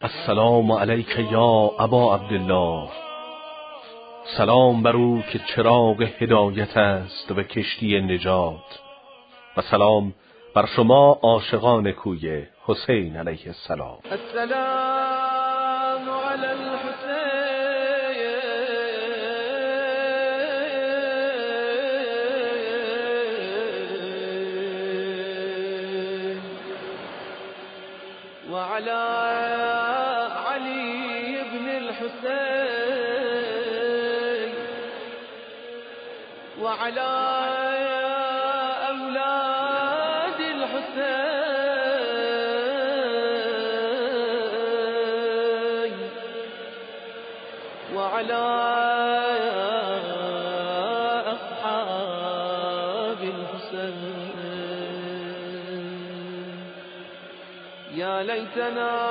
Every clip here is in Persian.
السلام علیک یا ابا عبدالله. سلام بر او که چراغ هدایت است و کشتی نجات. و سلام بر شما عاشقان کوی حسین علیه السلام. السلام علی الحسین. وعلى علي وعلى أولاد الحسين وعلى أصحاب الحسين. يا ليتنا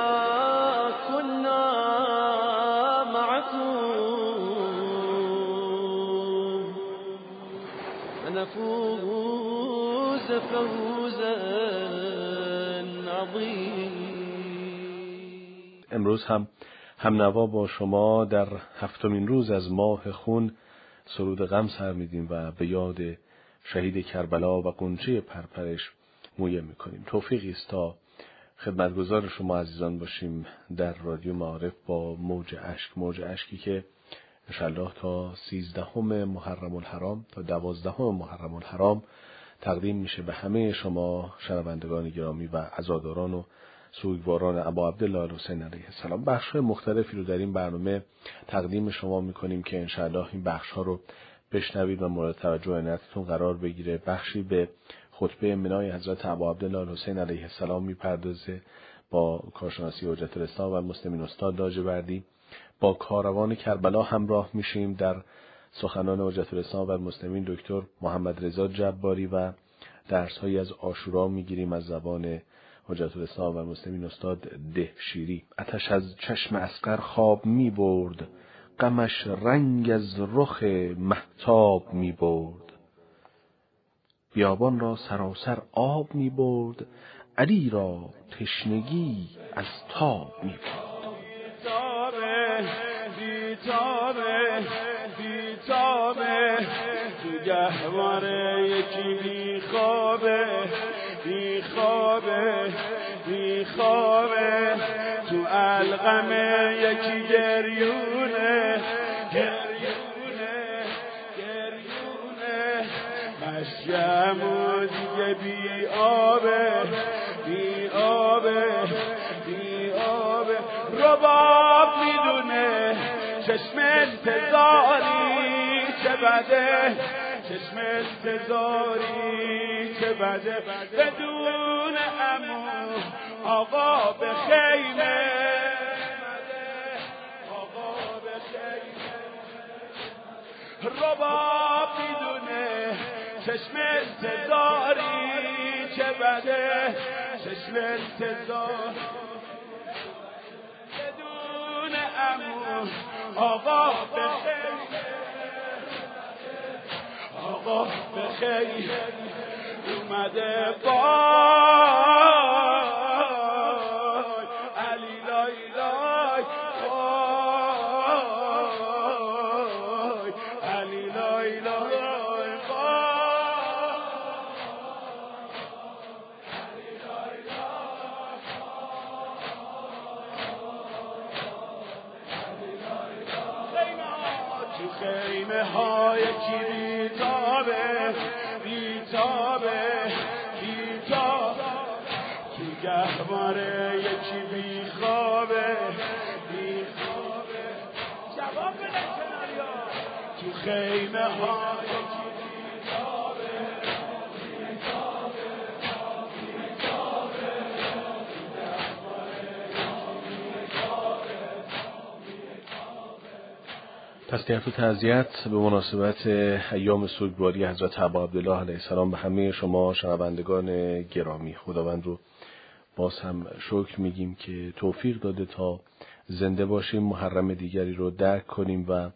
امروز هم همنوا با شما در هفتمین روز از ماه خون سرود غم سر میدیم و به یاد شهید کربلا و قنچه پرپرش مویه می‌کنیم. توفیقی است تا خدمتگزار شما عزیزان باشیم در رادیو معارف با موج اشک. موج اشکی که انشالله تا سیزدهم محرم الحرام تا دوازدهم محرم الحرام تقدیم میشه به همه شما شنوندگان گرامی و عزاداران و سوگواران ابا عبدالله الحسین علیه السلام. بخش های مختلفی رو در این برنامه تقدیم شما می‌کنیم که انشاءالله این بخش ها رو بشنوید و مورد توجه عنایتتون قرار بگیره. بخشی به خطبه منای حضرت ابا عبدالله الحسین علیه السلام می‌پردازه با کارشناسی حجت الاسلام و مسلمین استاد لاجوردی با کاروان کربلا همراه میشیم در سخنان حجت الاسلام و مسلمین دکتر محمد رضا جباری و درس هایی از آشورا می‌گیریم از زبان حجت الاسلام و مسلمین استاد ده شیری اتش از چشم اسقر خواب می برد. غمش رنگ از رخ محتاب می برد. بیابان را سراسر آب می برد. علی را تشنگی از تاب می برد. یکی خوابه بی خوابه. تو القمه یکی گریونه گریونه گریونه. مشیم و دیگه بی آبه بی آبه بی آبه. رباب می‌دونه چشم انتظاری چه بده. چشم انتظاری چه بده بدون امو آقا به خیمه. رباب می‌دونه چشم انتظاری چه بده. چشم انتظار بدون امو آقا به خیمه. آقا به خیر اومده بای تو خیمه های و تعذیت به مناسبت ایام سوگواری حضرت عبا عبدالله علیه السلام به همه شما شنوندگان گرامی خداوند رو باز هم شکر میگیم که توفیق داده تا زنده باشیم محرم دیگری رو درک کنیم و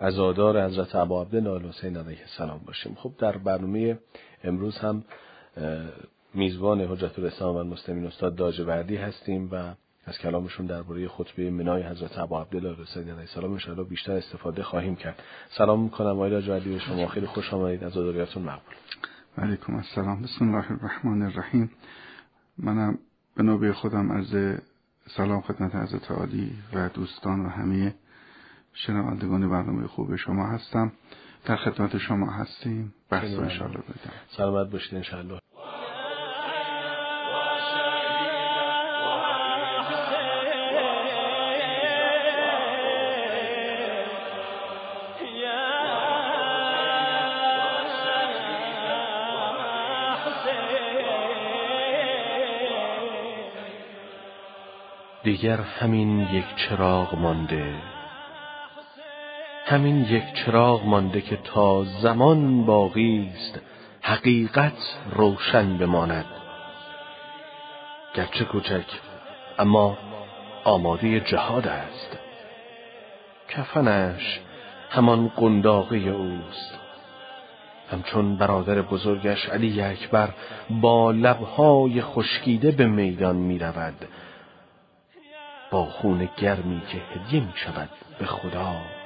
عزادار حضرت عبا عبدالله حسین علیه السلام باشیم. خب در برنامه امروز هم میزبان حجت الاسلام و المسلمین استاد داجوردی هستیم و از کلامشون درباره خطبه منای حضرت ابا عبدالله حسین علیه السلام ان بیشتر استفاده خواهیم کرد. سلام می‌کنم آقای لاجوردی به شما خیلی خوش آمدید. از مقبول. علیکم السلام. بسم الله الرحمن الرحیم. منم به نوبه خودم از سلام خدمت حضرت عالی و دوستان و همه شنوندگان برنامه خوب شما هستم. در خدمت شما هستیم. بحث رو انشاءالله بدم سلامت باشید انشاءالله. دیگر همین یک چراغ مانده. همین یک چراغ مانده که تا زمان باقی است حقیقت روشن بماند. گرچه کوچک اما آماده جهاد است. کفنش همان قنداقه اوست. همچون برادر بزرگش علی اکبر با لبهای خشکیده به میدان می رود با خون گرمی که هدیه می شود به خدا.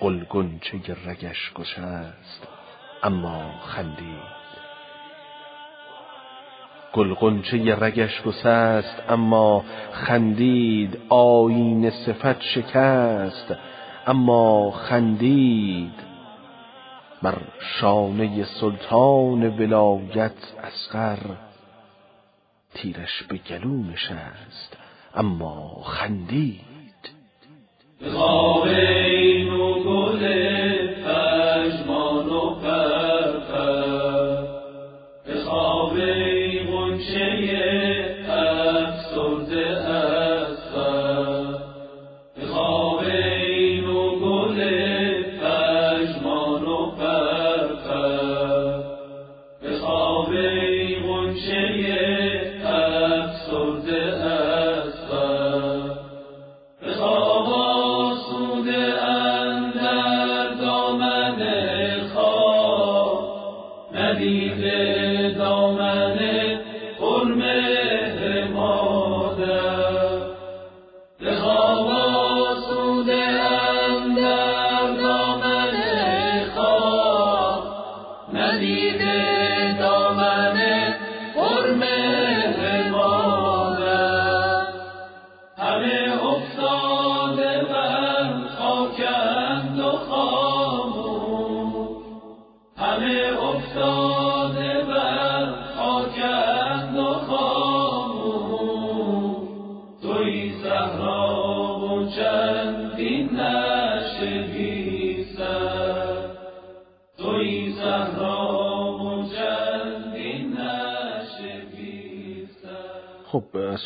قلگنچه رگش گشست اما خندید. گلغنچه رگش گسست اما خندید. آین صفت شکست اما خندید. بر شانه سلطان ولایت اسقر تیرش به گلو نشست اما خندید. خوابین و گل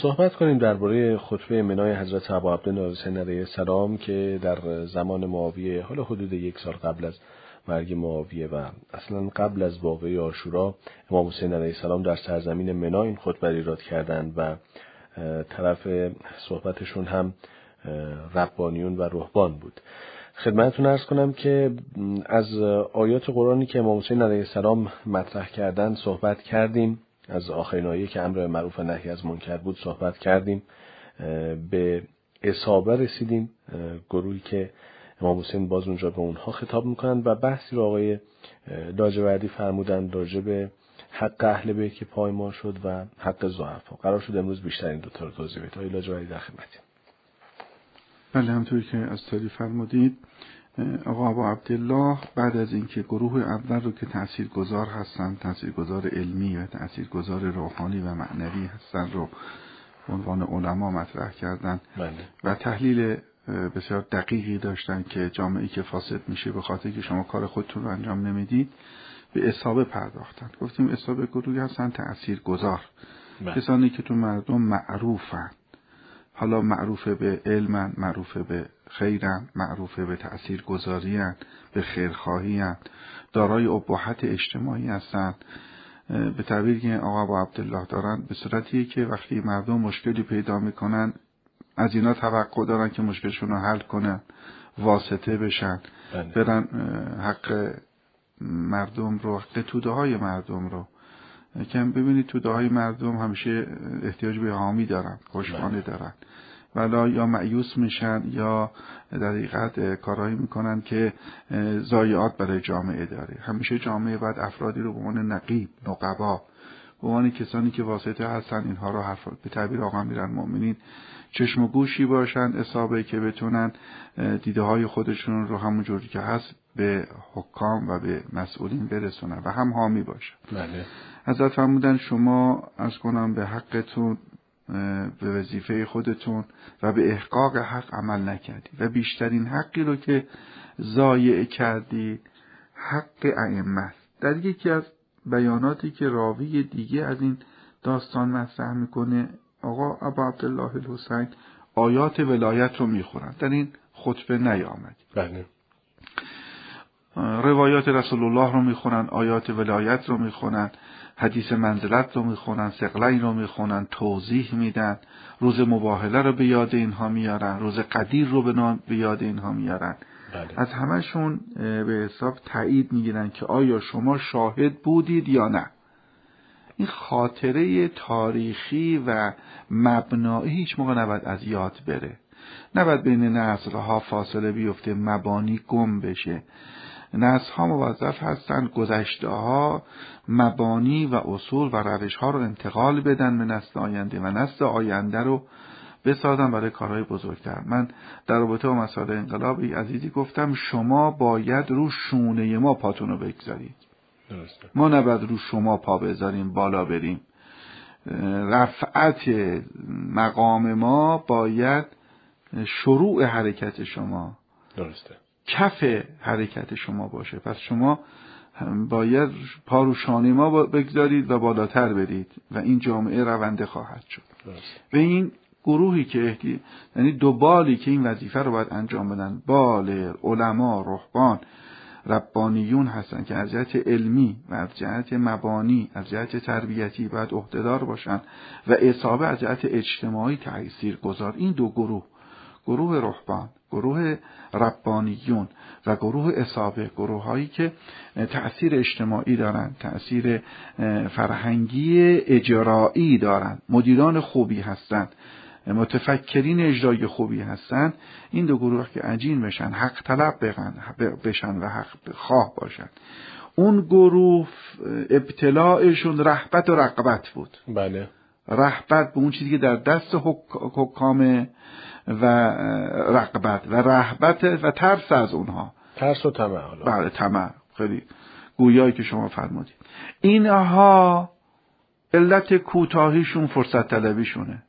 صحبت کنیم درباره خطبه منای حضرت ابا حسین علیه السلام که در زمان معاویه حالا حدود یک سال قبل از مرگ معاویه و اصلا قبل از واقعه آشورا امام حسین علیه السلام در سرزمین منا این خطبه را ایراد کردند و طرف صحبتشون هم ربانیون و رهبان بود. خدمتتون ارز کنم که از آیات قرآنی که امام حسین علیه السلام مطرح کردن صحبت کردیم. از آخرین آیه که امر معروف و نهی از منکر بود صحبت کردیم به اصابه رسیدیم گروهی که امام حسین باز اونجا به اونها خطاب می‌کنند و بحثی رو آقای لاجوردی فرمودند راجع به حق اهل بیت که پایمان شد و حق ضعفا. قرار شد امروز بیشتر این دو تا رو توضیح بدید آقای لاجوردی در خدمتیم بله همطوری که از تالی فرمودید آقا ابا عبدالله بعد از اینکه گروه اول رو که تاثیرگذار هستند تاثیرگذار علمی و تاثیرگذار روحانی و معنوی هستند رو عنوان علما مطرح کردن بله. و تحلیل بسیار دقیقی داشتن که جامعه که فاسد میشه به خاطر که شما کار خودتون رو انجام نمی‌دید به اصابه پرداختن گفتیم اصابه گروهی هستن تأثیر گذار بله. کسانی که تو مردم معروفن حالا معروف به علمن معروف به خیرن معروف به تأثیر گذارین به خیرخواهین. دارای ابهت اجتماعی هستند به تعبیر که آقا با عبدالله دارن به صورتیه که وقتی مردم مشکلی پیدا می‌کنن از اینا توقع دارن که مشکلشون رو حل کنن واسطه بشن. بله. برن حق مردم رو حق توده های مردم رو. که ببینید تو دعای مردم همیشه احتیاج به حامی دارن پشتوانه بله. دارن. ولا یا معیوس میشن یا در حقیقت کارهایی می‌کنن که اه، ضایعات برای جامعه داره. همیشه جامعه باید افرادی رو به عنوان نقیب نقبا به عنوان کسانی که واسطه هستن اینها رو حرف به تعبیر آقا میرن مؤمنین چشم و گوشی باشن اصابه که بتونن دیده های خودشون رو همون جوری که هست به حکام و به مسئولین برسونن و هم حامی باشن. بله. حضرت فرمودن شما از کنم به حقتون به وظیفه خودتون و به احقاق حق عمل نکردی. و بیشترین حقی رو که ضایع کردی حق ائمه است. در یکی از بیاناتی که راوی دیگه از این داستان مطرح می‌کنه آقا ابا عبدالله الحسین آیات ولایت رو می‌خورن. در این خطبه نیامد. بله. روایات رسول الله رو می‌خونن آیات ولایت رو می‌خونن حدیث منزلت رو می‌خونن سقلین رو می‌خونن توضیح میدن روز مباهله رو به یاد اینها میارن روز قدیر رو به نام- به یاد اینها میارن. بله. از همشون به حساب تایید می‌گیرن که آیا شما شاهد بودید یا نه. این خاطره تاریخی و مبنایی هیچ موقع نباید از یاد بره. نباید بین نسلها فاصله بیفته مبانی گم بشه. نسل ها موظف هستند گذشته ها مبانی و اصول و روش ها رو انتقال بدن به نسل آینده و نسل آینده رو بسازن برای کارهای بزرگتر. من در رابطه با مسائل انقلاب عزیزی گفتم شما باید رو شونه ما پاتون رو بگذارید. درسته. ما نباید رو شما پا بذاریم بالا بریم. رفعت مقام ما باید شروع حرکت شما درسته. کف حرکت شما باشه. پس شما باید پا رو شانه ما بگذارید و بالاتر برید و این جامعه رونده خواهد شد. و این گروهی که احتی... یعنی دو بالی که این وظیفه رو باید انجام بدن. بال علما رهبان ربانیون هستن که از جهت علمی و از جهت مبانی از جهت تربیتی باید عهدهدار باشن و اصابه از جهت اجتماعی تأثیر گذار این دو گروه گروه رهبان گروه ربانیون و گروه اصابه گروه هایی که تأثیر اجتماعی دارند تأثیر فرهنگی اجرایی دارند مدیران خوبی هستند متفکرین اجرای خوبی هستند. این دو گروه که عجین بشن حق طلب بشن و حق خواه باشن. اون گروه ابتلاعشون رحبت و رقبت بود. بله. رحبت به اون چیزی که در دست حکام و رقبت و رهبت و ترس از اونها. ترس و طمع حالا. بله طمع. خیلی گویایی که شما فرمودید. اینها علت کوتاهیشون فرصت طلبیشونه.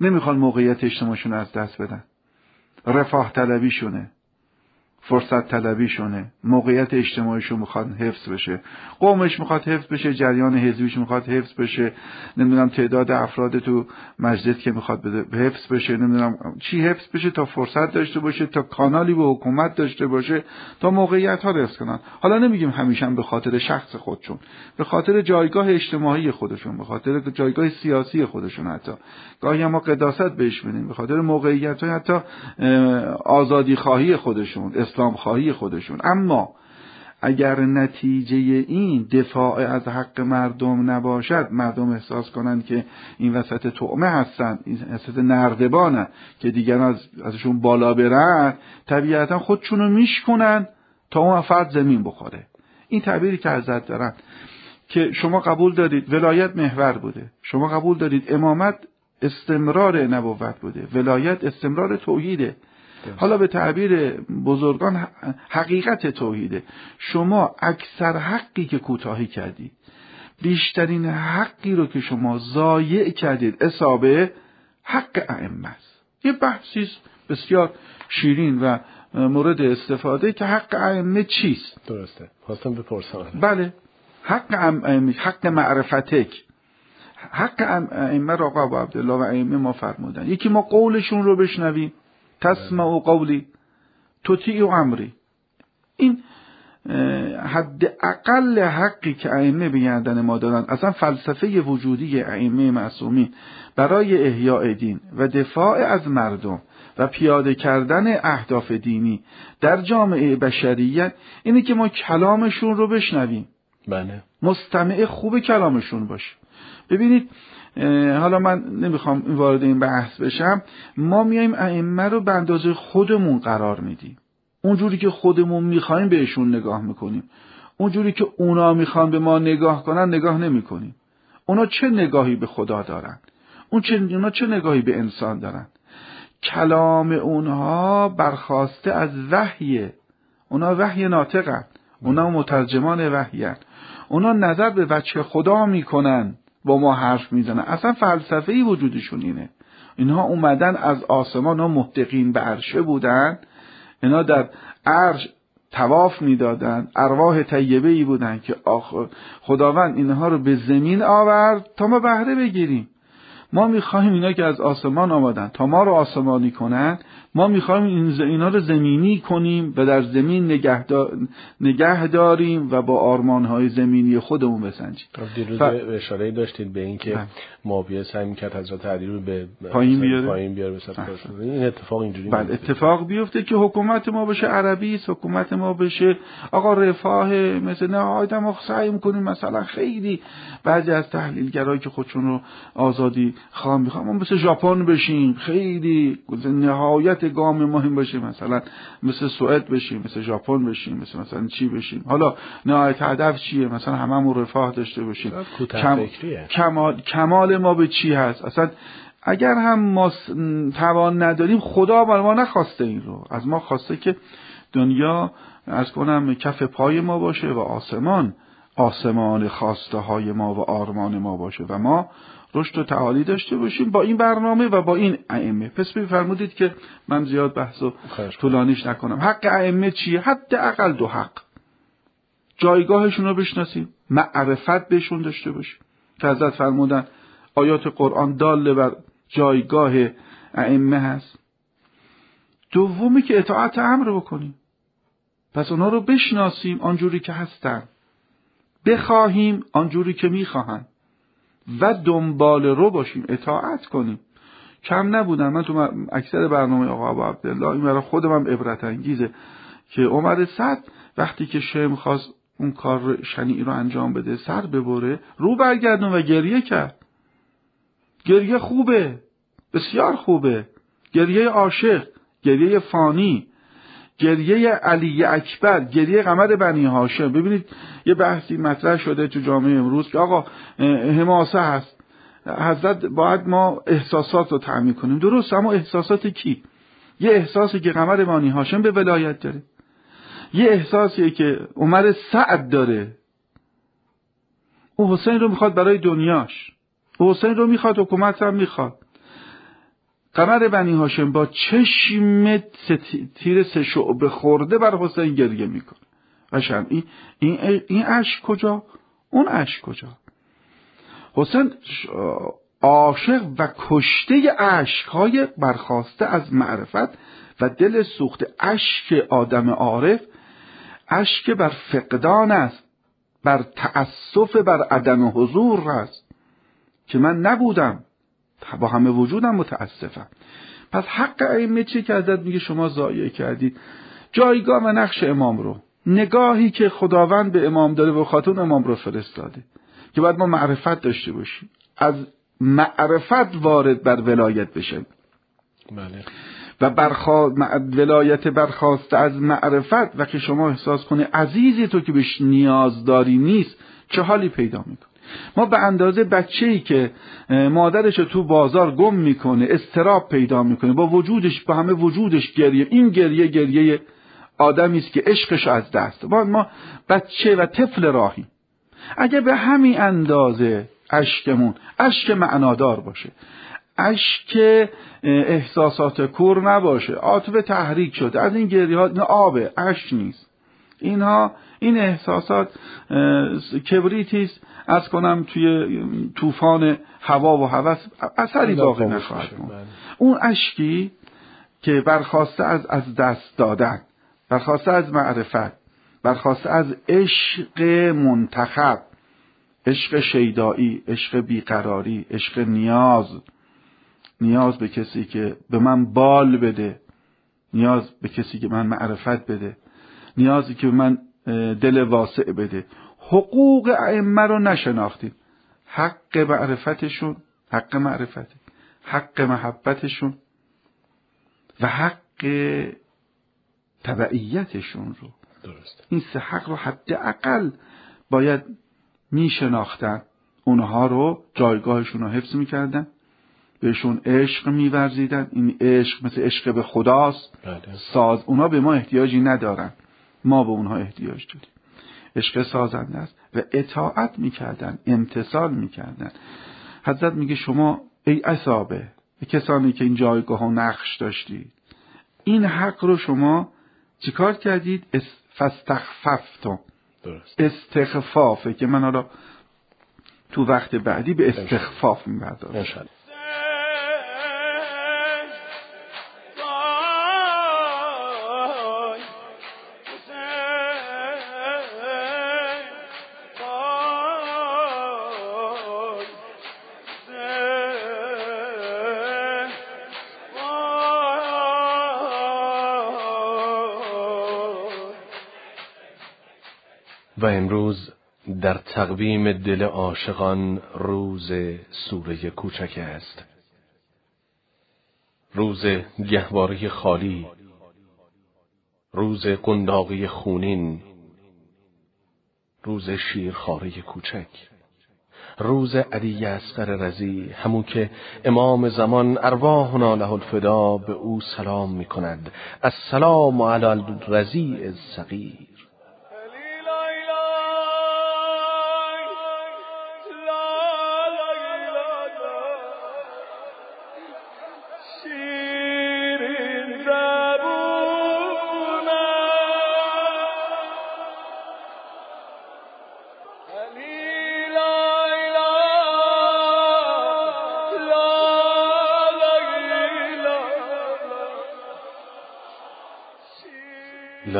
نمی‌خوان موقعیت اجتماعشون از دست بدن. رفاه طلبیشونه. فرصت طلبیشونه موقعیت اجتماعیشون می‌خواد حفظ بشه. قومش می‌خواد حفظ بشه جریان حزبیش می‌خواد حفظ بشه. نمی‌دونم تعداد افراد تو مجلس که می‌خواد حفظ بشه. نمی‌دونم چی حفظ بشه تا فرصت داشته باشه تا کانالی به حکومت داشته باشه تا موقعیت ها رسک کنن. حالا نمیگیم همیشه به خاطر شخص خودشون به خاطر جایگاه اجتماعی خودشون به خاطر جایگاه سیاسی خودشون حتی. گاهی ما قداست بهش بدیم به خاطر موقعیت های حتی آزادی خواهی خودشون اسلام خواهی خودشون. اما اگر نتیجه این دفاع از حق مردم نباشد مردم احساس کنند که این وسط تعمه هستند این وسط نردبانن که دیگران از ازشون بالا برن طبیعتا خودشونو میشکنن تا اون فرد زمین بخوره. این تعبیری که حضرت دارن که شما قبول دارید ولایت محور بوده. شما قبول دارید امامت استمرار نبوت بوده. ولایت استمرار توحیده. حالا به تعبیر بزرگان حقیقت توحیده. شما اکثر حقی که کوتاهی کردید بیشترین حقی رو که شما ضایع کردید اصابه حق ائمه است. یه بحثی بسیار شیرین و مورد استفاده که حق ائمه چیست؟ درسته. خواستم بپرسم. بله. حق ائمه حق معرفتک. حق ائمه را آقا عبدالله و ائمه ما فرمودن. یکی ما قولشون رو بشنویم. تسمع و قولی تطیع و امری این حد اقل حقی که ائمه به گردن ما دارن اصلا فلسفه وجودی ائمه معصومین برای احیاء دین و دفاع از مردم و پیاده کردن اهداف دینی در جامعه بشریت اینه که ما کلامشون رو بشنویم. بله. مستمع خوب کلامشون باشه. ببینید حالا من نمی‌خوام وارد این بحث بشم. ما میایم ائمه رو به اندازه خودمون قرار میدیم. اونجوری که خودمون می‌خوایم بهشون نگاه می‌کنیم. اونجوری که اونا می‌خوان به ما نگاه کنن نگاه نمی‌کنیم. اونا چه نگاهی به خدا دارن؟ اون چه اونا چه نگاهی به انسان دارن؟ کلام اونها برخواسته از وحیه اونا وحی ناطقن. اونا مترجمان وحیان. اونا نظر به وجه خدا می‌کنن. با ما حرف می‌زنن اصلا فلسفه ای وجودشون اینه. اینها اومدن از آسمان ها محتقین به عرشه بودن. اینا در عرش تواف می‌دادن ارواح طیبه ای بودن که خداوند اینها رو به زمین آورد تا ما بهره بگیریم. ما می‌خواهیم اینا که از آسمان آمدن تا ما رو آسمانی کنن ما می‌خوایم این اینا رو زمینی کنیم و در زمین نگه, نگه داریم و با آرمانهای زمینی خودمون بسنجیم. دیروز ف... اشاره داشتید به اینکه معاویه سعی می‌کرد حضرت علی رو به پایین بیاره؟ پایین بیاره این اتفاق اینجوری بله اتفاق بیفته که حکومت ما بشه عربی حکومت ما بشه آقا رفاه مثل نه آدم سعی می‌کنیم مثلا خیلی بعضی از تحلیلگرایی که خودشون رو آزادی خواهم می‌خوام ما مثل ژاپن بشیم. خیلی نهایت گام مهم باشه مثلا مثل سوئد بشیم مثل ژاپن بشیم مثل مثلا چی بشیم. حالا نهایت هدف چیه؟ مثلا هممون رفاه داشته باشیم. کم... کمال... کمال ما به چی هست؟ اصلا اگر هم ما توان نداریم خدا بر ما نخواسته این رو. از ما خواسته که دنیا از کنم کف پای ما باشه و آسمان آسمان خواسته های ما و آرمان ما باشه. و ما رشد و تعالی داشته باشیم با این برنامه و با این ائمه. پس بفرمودید که من زیاد بحث و طولانیش نکنم. حق ائمه چیه؟ حد اقل دو حق. جایگاهشون رو بشناسیم معرفت بهشون داشته باشیم. که حضرت فرمودن آیات قرآن داله بر جایگاه ائمه هست. دومی که اطاعت امر بکنیم. پس اونا رو بشناسیم آنجوری که هستن. بخواهیم آنجوری که می‌خواهند. و دنبال رو باشیم اطاعت کنیم. کم نبودن. من تو اکثر برنامه آقا ابو عبدالله این برای خودم هم عبرت انگیزه که عمر صد وقتی که شم خواست اون کار شنیعی رو انجام بده سر ببره رو برگردون و گریه کرد. گریه خوبه. بسیار خوبه. گریه عاشق. گریه فانی. گریه علی اکبر گریه قمر بنی هاشم. ببینید یه بحثی مطرح شده تو جامعه امروز که آقا حماسه هست. حضرت باید ما احساسات رو تعمین کنیم. درست اما احساسات کی؟ یه احساسی که قمر بانی هاشم به ولایت داره. یه احساسی که عمر سعد داره. او حسین رو می‌خواد برای دنیاش. او حسین رو می‌خواد حکومت هم می‌خواد. قمر بنی هاشم با چشم تیر سه شعبه خورده بر حسین گریه می‌کنه. قشنگ. این این این عشق کجا؟ اون عشق کجا؟ حسین عاشق و کشته های برخواسته از معرفت و دل سوخت اشک آدم عارف اشک بر فقدان است بر تأسف بر عدم حضور است که من نبودم. با همه وجودم متاسفم. پس حق ائمه چی که ازت میگه؟ شما ضایع کردید. جایگاه و نقش امام رو. نگاهی که خداوند به امام داره و خاتون امام رو فرستاده. که باید ما معرفت داشته باشیم. از معرفت وارد بر ولایت بشه بله. و برخوا... ولایت برخواسته از معرفت. و که شما احساس کنی عزیزی تو که بهش نیاز داری نیست چه حالی پیدا می‌کنه؟ ما به اندازه بچه ای که مادرش تو بازار گم می‌کنه استراب پیدا می‌کنه با وجودش با همه وجودش گریه این گریه گریه آدمی است که عشقش از دست. ما ما بچه و طفل راهی. اگه به همین اندازه اشکمون اشک معنادار باشه اشک احساسات کور نباشه عاطفه تحریک شده از این گریه ها آبه اشک نیست. اینها این احساسات کبریتی است. از کنم توی طوفان هوا و هوس اثری باقی نخواهد بله. اون اشکی که برخواسته از از دست دادن برخواسته از معرفت برخواسته از عشق منتخب عشق شیدایی عشق بیقراری عشق نیاز نیاز به کسی که به من بال بده نیاز به کسی که من معرفت بده نیازی که به من دل واسع بده. حقوق ائمه رو نشناختیم. حق معرفتشون حق معرفت حق محبتشون و حق تبعیتشون رو. درست. این سه حق رو حداقل باید میشناختن. اونها رو جایگاهشون رو حفظ می‌کردن. بهشون عشق میورزیدن. این عشق مثل عشق به خداست. بله. ساز اونا به ما احتیاجی ندارن. ما به اونها احتیاج داریم. عشق سازنده است و اطاعت می‌کردن امتصال می‌کردن. حضرت میگه شما ای اصابه کسانی که این جایگاه و نقش داشتید این حق رو شما چیکار کردید؟ درست. استخفافه که من حالا تو وقت بعدی به استخفاف میبردارم امروز در تقویم دل عاشقان روز سوره کوچک است. روز گهواره خالی روز قنداقی خونین روز شیرخواره کوچک روز علی اصغر رزی همون که امام زمان ارواحنا له الفدا به او سلام می کند السلام علی الرزی الصغیر.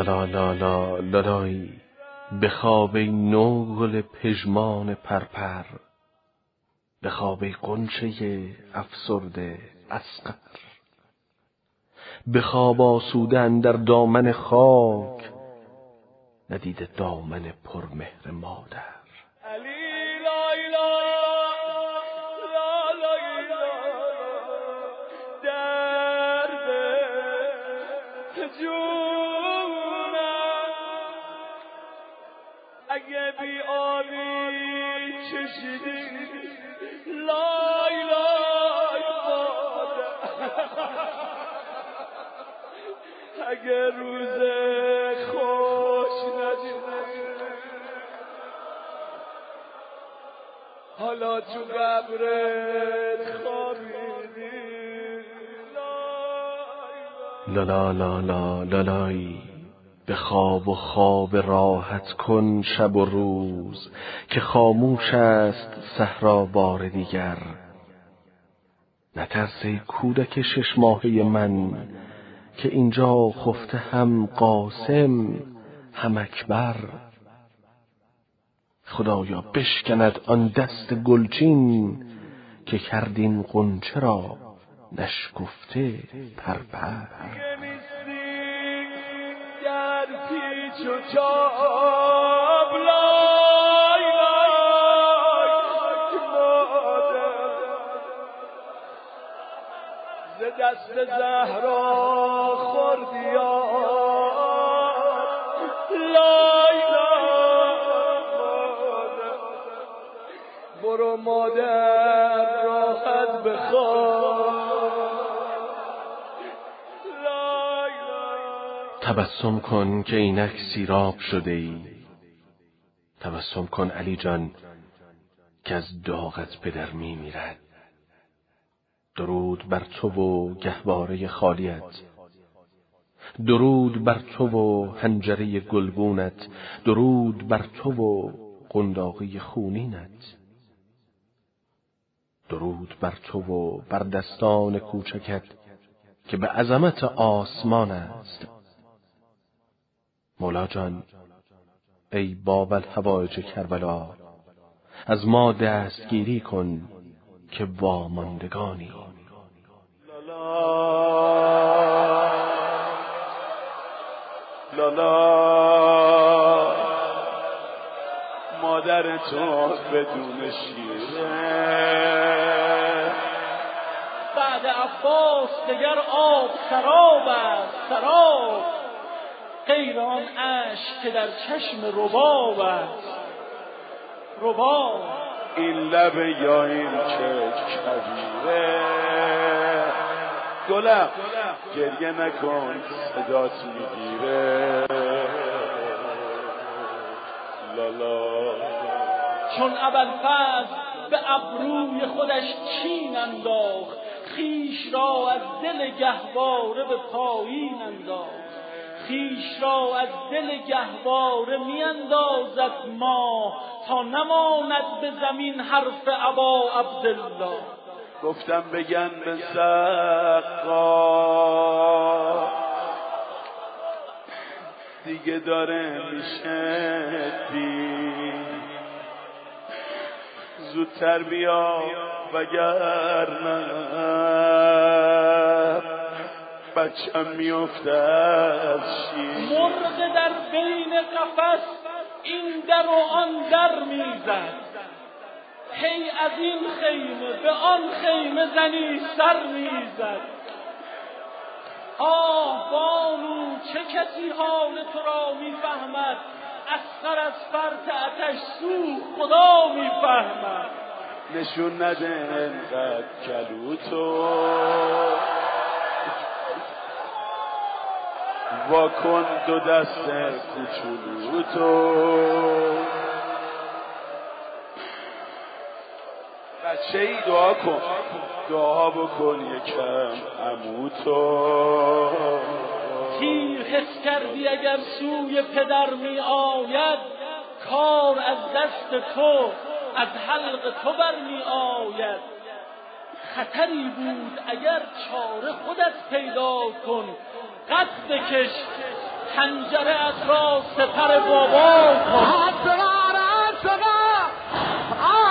لالا لالا لالایی به خواب نوگل پژمان پرپر به خواب قنچه افسرده اسقر. به خواب آسودن در دامن خاک ندیده دامن پرمهر مادر. اگه روز خوش ندیدی حالا تو قبرت خوابیدی. لالا لالا لالایی به خواب و خواب راحت کن شب و روز که خاموش است صحرا بار دیگر. نترس کودک شش ماهه من که اینجا خفته هم قاسم هم اکبر. خدایا بشکند آن دست گلچین که کردین قنچه را نشکفته پرپر در پیچ و دست زهرا خوردی لای لای مادر برو مادر راحت بخواب. تبسم کن که اینک سیراب شده ای. تبسم کن علی جان که از داغت پدر می میرد. درود بر تو و گهواره خالیت. درود بر تو و هنجره گلگونت درود بر تو و قنداقی خونینت. درود بر تو و بر دستان کوچکت که به عظمت آسمان است. مولا جان ای باب الحوائج کربلا از ما دستگیری کن. که واماندگانی لا لا مادر تو بدون شیره. بعد عباس دگر آب سراب است سراب غیر آن اشک که در چشم رباب است. رباب. این لبه یا این که کبیره گلم گریه نکن صدات می‌گیره. لالا چون ابوالفضل به ابروی خودش چین انداخت خیش را از دل گهواره به پایین انداخت. خیش را از دل گهواره میاندازد ما تا نماند به زمین حرف ابا عبدالله. گفتم بگن به سقا. دیگه داره میشه دین. زودتر بیا وگرنه. بچم از شیر مرغ در بین قفس این در و آن در می‌زد. هی از این خیمه به آن خیمه زنی سر می‌زد. آه بانو چه کسی حال تو را می‌فهمد؟ اسخر از فرط اتش سو خدا می‌فهمد. نشون نده انقدر کلوتو واکن دو دست کوچولوتو بچه ای دعا کن. دعا بکن یکم اموتو تیر حس کردی اگر سوی پدر می آید کار از دست تو از حلق تو بر می آید خطری بود اگر چاره خودت پیدا کن. قد بکش پنجره را سپر بابا کن. اسرار اسرار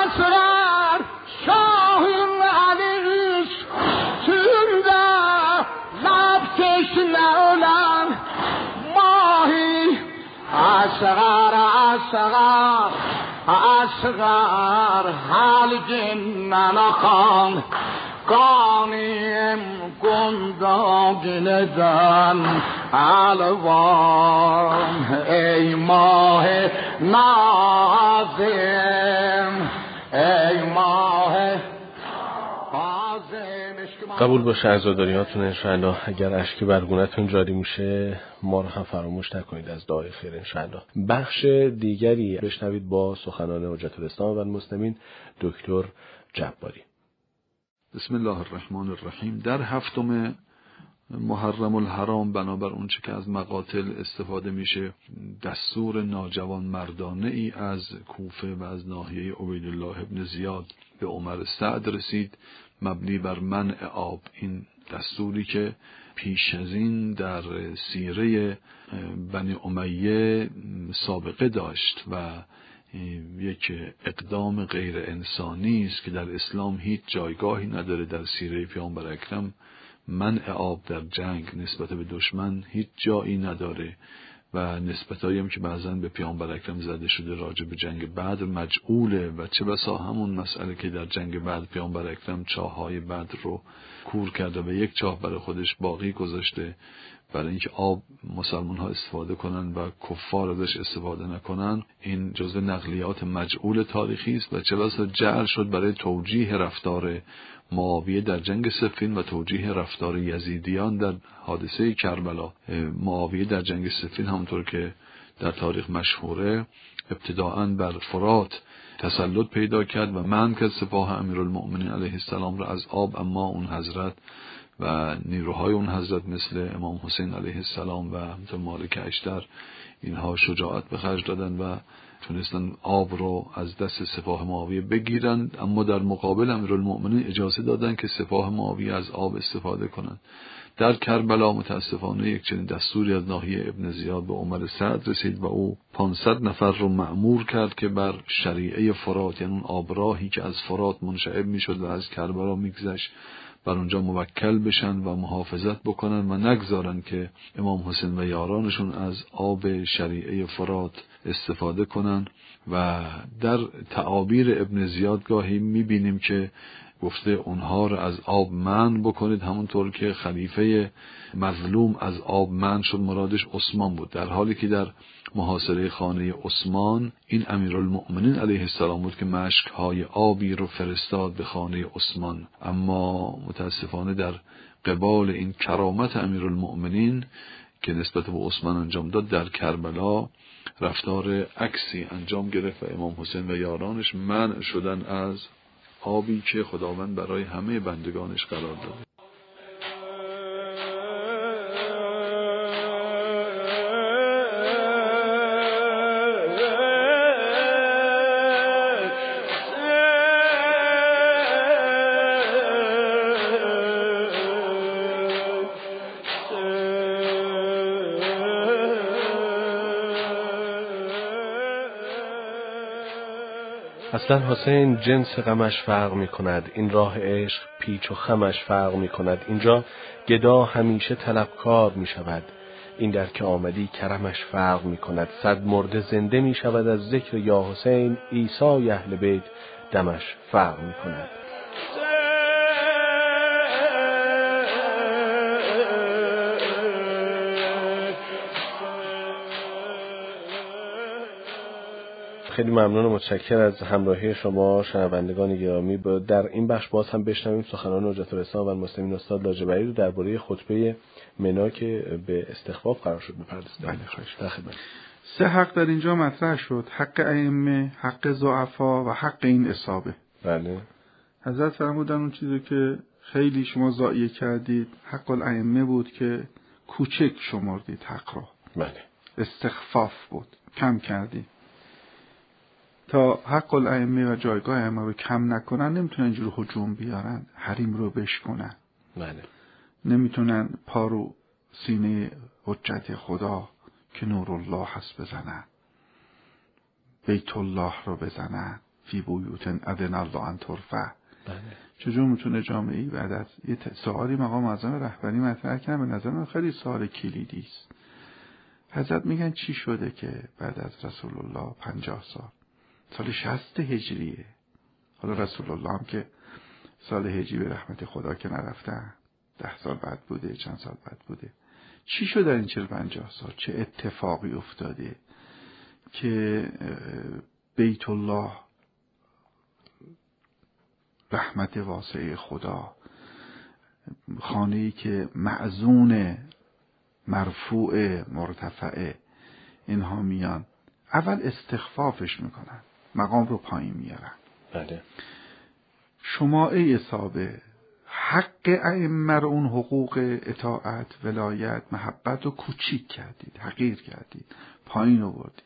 اسرار شاهین علیش تونده لبکش قانیم گنداگنزن الوان ای ماه نازم ای ماه قبول باشه عزاداریاتون انشاءالله. اگر اشکی برگونتون جاری میشه ما رو هم فراموش نکنید از دعای خیر انشاءالله. بخش دیگری بشنوید با سخنان حجت الاسلام و المسلمین دکتر جباری. بسم الله الرحمن الرحیم. در هفتم محرم الحرام بنابر اونچه که از مقاتل استفاده میشه دستور ناجوان مردانه ای از کوفه و از ناحیه عبیدالله ابن زیاد به عمر سعد رسید. مبنی بر منع آب. این دستوری که پیش از این در سیره بنی امیه سابقه داشت و یک اقدام غیر انسانی است که در اسلام هیچ جایگاهی نداره در سیره پیامبر اکرم منع آب در جنگ نسبت به دشمن هیچ جایی نداره و نسبت هم که بعضا به پیامبر اکرم زده شده راجع به جنگ بدر مجعوله و چه بسا همون مسئله که در جنگ بعد پیامبر اکرم چاهای بدر رو کور کرده و یک چاه برای خودش باقی گذاشته. برای اینکه آب مسلمان ها استفاده کنن و کفار ازش استفاده نکنن این جزو نقلیات مجعول تاریخی است و چه بسا جعل شد برای توجیه رفتار معاویه در جنگ سفین و توجیه رفتار یزیدیان در حادثه کربلا. معاویه در جنگ سفین همونطور که در تاریخ مشهوره ابتداعا بر فرات تسلط پیدا کرد و من که سپاه امیرالمؤمنین علیه السلام را از آب اما اون حضرت و نیروهای اون حضرت مثل امام حسین علیه السلام و مالک اشتر اینها شجاعت به خرج دادن و تونستن آب رو از دست سپاه معاویه بگیرند. اما در مقابل امیرالمؤمنین اجازه دادن که سپاه معاویه از آب استفاده کنند. در کربلا متاسفانه یک چنین دستوری از ناحیه ابن زیاد به عمر سعد رسید و او 500 نفر رو معمور کرد که بر شریعه فرات یعنی اون آبراهی که از فرات منشعب می‌شد و از کربلا میگذشت بر اونجا موکل بشن و محافظت بکنن و نگذارن که امام حسین و یارانشون از آب شریعه فرات استفاده کنن و در تعابیر ابن زیاد گاهی می‌بینیم که گفته اونها رو از آب من بکنید. همونطور که خلیفه مظلوم از آب من شد مرادش عثمان بود. در حالی که در محاصره خانه عثمان این امیرالمؤمنین علیه السلام بود که مشک های آبی رو فرستاد به خانه عثمان. اما متاسفانه در قبال این کرامت امیرالمؤمنین که نسبت به عثمان انجام داد در کربلا رفتار عکسی انجام گرفت و امام حسین و یارانش منع شدن از آبی که خداوند برای همه بندگانش قرار داده. اصلا حسین جنس غمش فرق می کند این راه عشق پیچ و خمش فرق می کند اینجا گدا همیشه طلبکار می شود این در که آمدی کرمش فرق می کند صد مرده زنده می شود از ذکر یا حسین. عیسی اهل بیت دمش فرق می کند خیلی ممنون و متشکر از همراهی شما شنوندگان گرامی. در این بخش باز هم بشنویم سخنان حجت الاسلام و المسلمین استاد لاجبری رو درباره خطبه منا که به استخفاف قرار شد بپردازید بله سه حق در اینجا مطرح شد. حق ائمه حق ضعفا و حق این اصابه. بله. حضرت فرمودن اون چیزی که خیلی شما ضایع کردید حق الائمه بود که کوچک شمردید حق را. بله. استخفاف بود. کم کردید. تا حق الائمه و جایگاه ائمه رو کم نکنن نمی‌تونن اینجور هجوم بیارن حریم رو بشکنن. بله. نمی‌تونن پا رو سینه حجت خدا که نور الله هست بزنن. بیت الله رو بزنن. فی بیوتن ادن الله ان بله. چجور می‌تونه جامعه ای بعد از یه سوالی مقام اعظم رهبری مطرح کردن به نظر من خیلی سوال کلیدی است. حضرت میگن چی شده که بعد از رسول الله پنجاه سال؟ سال شست هجریه. حالا رسول الله هم که سال هجری به رحمت خدا که نرفتن. ده سال بعد بوده چند سال بعد بوده. چی شد در این چل پنجاه سال؟ چه اتفاقی افتاده که بیت الله رحمت واسعه خدا خانه ای که معزون مرفوع مرتفعه اینها میان اول استخفافش می‌کنن. مقام رو پایین میارن. بله. شما ای اصابه حق ائمه رو اون حقوق اطاعت ولایت محبت رو کوچیک کردید حقیر کردید پایین آوردید.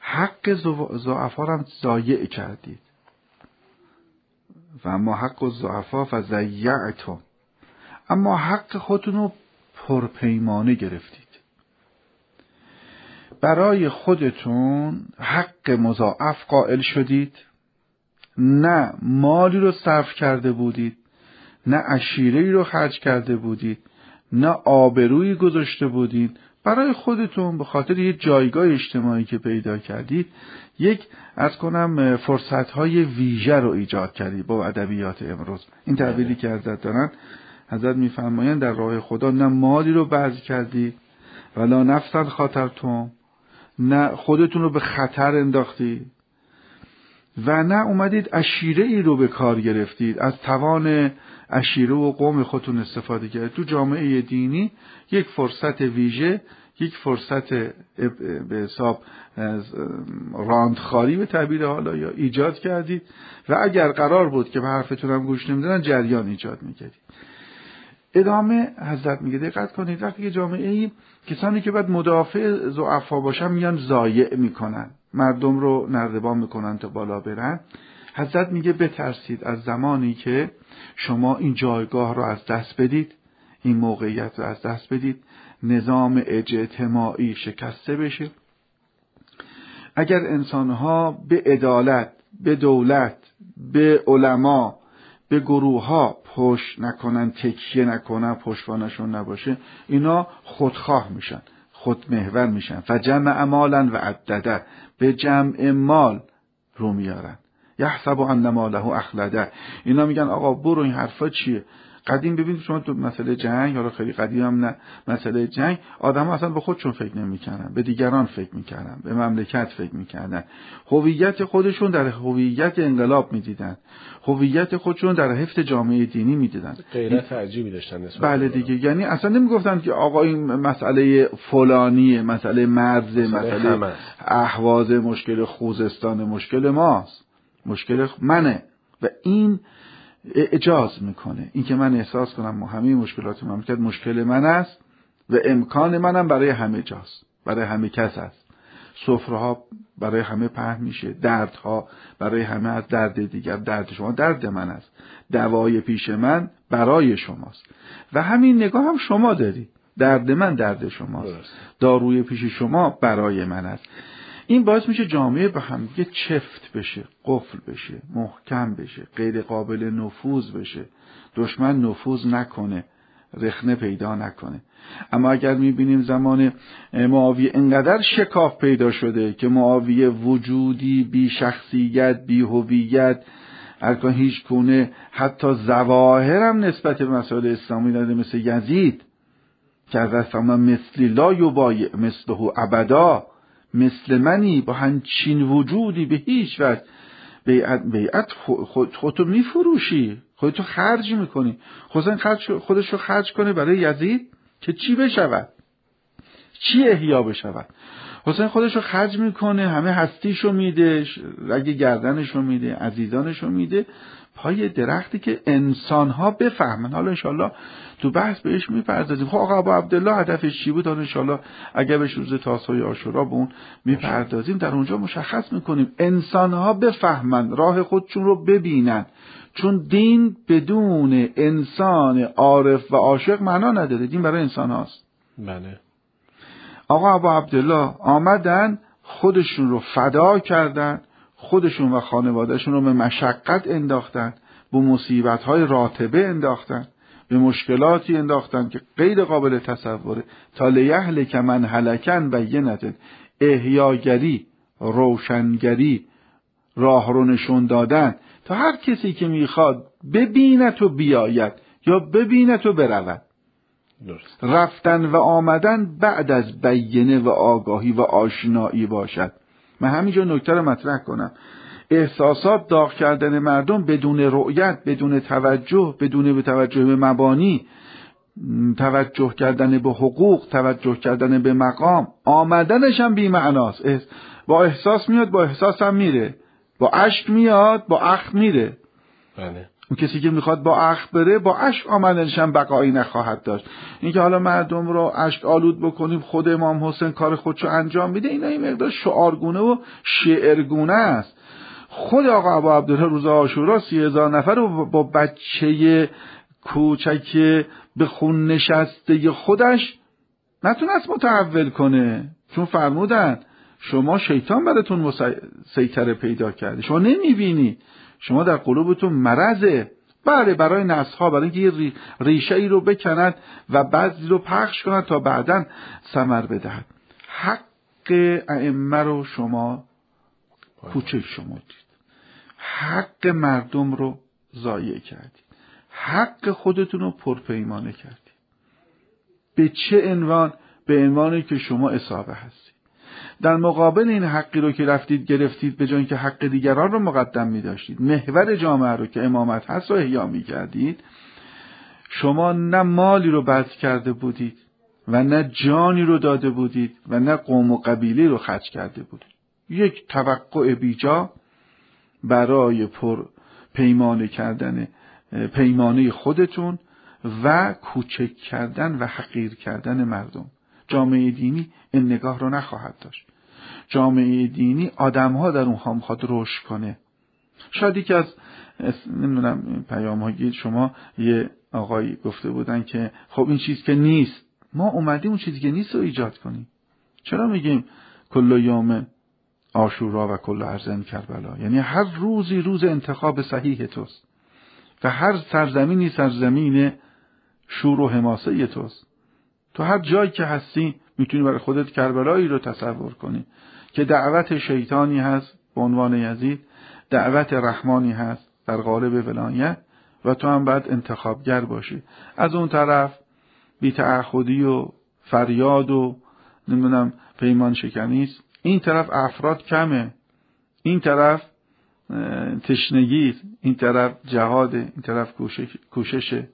حق ضعفا رو هم ضایع کردید. و اما حق الضعفا و ضیعتم اما حق خودتون رو پرپیمانه گرفتید. برای خودتون حق مضاعف قائل شدید. نه مالی رو صرف کرده بودید نه عشیره رو خرج کرده بودید نه آبرویی گذاشته بودید. برای خودتون به خاطر یه جایگاه اجتماعی که پیدا کردید یک از کنم فرصت های ویژه رو ایجاد کردید با ادبیات امروز. این تعبیری که حضرت دارن حضرت میفرمایند در راه خدا نه مالی رو بعض کردید ولا نفسا خاطرتم نه خودتون رو به خطر انداختید و نه اومدید اشیره ای رو به کار گرفتید. از توان اشیره و قوم خودتون استفاده کردید. تو جامعه دینی یک فرصت ویژه یک فرصت به حساب راندخاری به تعبیر حالا یا ایجاد کردید. و اگر قرار بود که به حرفتون هم گوش نمی‌دادن جریان ایجاد می‌کردید. ادامه حضرت میگه دقت کنید وقتی که جامعه ای کسانی که باید مدافع ضعفا باشن میان ضایع می‌کنن مردم رو نردبان می‌کنن تا بالا برن. حضرت میگه بترسید از زمانی که شما این جایگاه رو از دست بدید این موقعیت رو از دست بدید نظام اجتماعی شکسته بشه. اگر انسانها به عدالت به دولت به علما به گروه ها پشت نکنن تکیه نکنن پشتوانشون نباشه. اینا خودخواه میشن خودمحور میشن. فجمع مالا و عدده به جمع مال رو میارن. یحسب ان ماله اخلده. اینا میگن آقا برو این حرفا چیه؟ قدیم ببینید شما تو مسئله جنگ حالا خیلی قدیم هم نه مسئله جنگ آدم اصلا به خودشون فکر نمی‌کردن به دیگران فکر می‌کردن به مملکت فکر می‌کردن. هویت خودشون در هویت انقلاب می‌دیدن. هویت خودشون در حفظ جامعه دینی می‌دیدن. غیرت عجیبی داشتن بله دیگه یعنی اصلا نمی‌گفتن که آقا این مسئله فلانیه مسئله مرز مسئله. اهواز مشکل خوزستان مشکل ماست. مشکل منه. و این اجاز می‌کنه. اینکه من احساس کنم همه مشکلات مملکت مشکل من است و امکان منم برای همه جاست برای همه کس است. سفرها برای همه پهن میشه دردها برای همه از درد دیگر درد شما درد من است. دوای پیش من برای شماست. و همین نگاه هم شما داری درد من درد شماست. داروی پیش شما برای من است. این باعث میشه جامعه به هم دیگه چفت بشه قفل بشه محکم بشه غیر قابل نفوذ بشه. دشمن نفوذ نکنه رخنه پیدا نکنه. اما اگر می‌بینیم زمان معاویه انقدر شکاف پیدا شده که معاویه وجودی بی شخصیت بی هویت هرکان هیچ گونه حتی زواهرم نسبت به مسائل اسلامی داده مثل یزید که از اصلا مثلی لا یبایع مثله ابدا. مثل منی با همچین وجودی به هیچ وجه. بیعت, بیعت خود خودتو میفروشی. خودتو خرج می‌کنی. حسین خرج خودشو خرج کنه برای یزید که چی بشود؟ چی احیا بشود؟ حسین خودشو خرج می‌کنه همه هستیشو میده رگ گردنشو میده عزیزانشو میده. پای درختی که انسانها بفهمن. حالا انشالله تو بحث بهش می‌پردازیم. خب آقا ابا عبدالله هدفش چی بود؟ حالا انشالله اگر به روز تاسای آشورا به اون می‌پردازیم. در اونجا مشخص می‌کنیم. انسانها بفهمن راه خودشون رو ببینن. چون دین بدون انسان عارف و عاشق معنا نداره. دین برای انسان هاست بله. آقا ابا عبدالله آمدن خودشون رو فدا کردن. خودشون و خانوادهشون رو به مشقت انداختن به مصیبت های راتبه انداختن به مشکلاتی انداختن که غیر قابل تصوره. تا لیهل که من هلکن بینتن احیاگری روشنگری راه رو نشون دادن. تا هر کسی که می‌خواد ببیند و بیاید یا ببیند و برود. درست. رفتن و آمدن بعد از بینه و آگاهی و آشنایی باشد. من همینجا نکته رو مطرح کنم. احساسات داغ کردن مردم بدون رؤیت بدون توجه بدون به توجه به مبانی توجه کردن به حقوق توجه کردن به مقام آمدنش هم بی معناست با احساس میاد با احساس هم میره. با اشک میاد با اخ میره. بله. اون کسی که می‌خواد با اخ بره با اشک هم بقایی نخواهد داشت. اینکه حالا مردم رو اشک آلود بکنیم خود امام حسین کار خودشو انجام میده اینا این مقدار شعارگونه و شعرگونه است. خود آقا ابا عبدالله روز آشورا سی هزار نفر رو با بچه کوچک به خون نشسته خودش نتونست متحول کنه. چون فرمودن شما شیطان براتون سیطره پیدا کرده. شما نمی‌بینی. شما در قلوبتون مرضه. بله برای نسخها برای اینکه یه ریشه ای رو بکند و بعضی رو پخش کند تا بعدا ثمر بدهد. حق ائمه رو شما کوچک شما دید. حق مردم رو ضایع کردید. حق خودتون رو پرپیمانه کردید. به چه عنوان؟ به عنوانی که شما اصابه هستید در مقابل این حقی رو که رفتید گرفتید به جای که حق دیگران رو مقدم می داشتید محور جامعه رو که امامت هست رو احیا می کردید شما نه مالی رو بذل کرده بودید و نه جانی رو داده بودید و نه قوم و قبیله رو خرج کرده بودید. یک توقع بیجا برای پر پیمانه کردن پیمانه خودتون و کوچک کردن و حقیر کردن مردم. جامعه دینی این نگاه رو نخواهد داشت. جامعه دینی آدمها در اونها می‌خواد رشد کنه. شاید که از نمی‌دونم پیام های شما یه آقایی گفته بودن که خب این چیز که نیست ما اومدیم اون چیزی که نیست رو ایجاد کنیم. چرا میگیم کل یوم آشورا و کل ارزن کربلا؟ یعنی هر روزی روز انتخاب صحیح توست و هر سرزمینی سرزمین شور و حماسه توست. تو هر جایی که هستی می‌تونی برای خودت کربلایی رو تصور کنی. که دعوت شیطانی هست به عنوان یزید دعوت رحمانی هست در قالب ولایت و تو هم باید انتخابگر باشی. از اون طرف بیتعهدی و فریاد و نمی‌دونم پیمان شکنیست این طرف افراد کمه. این طرف تشنگی این طرف جهاده. این طرف کوششه.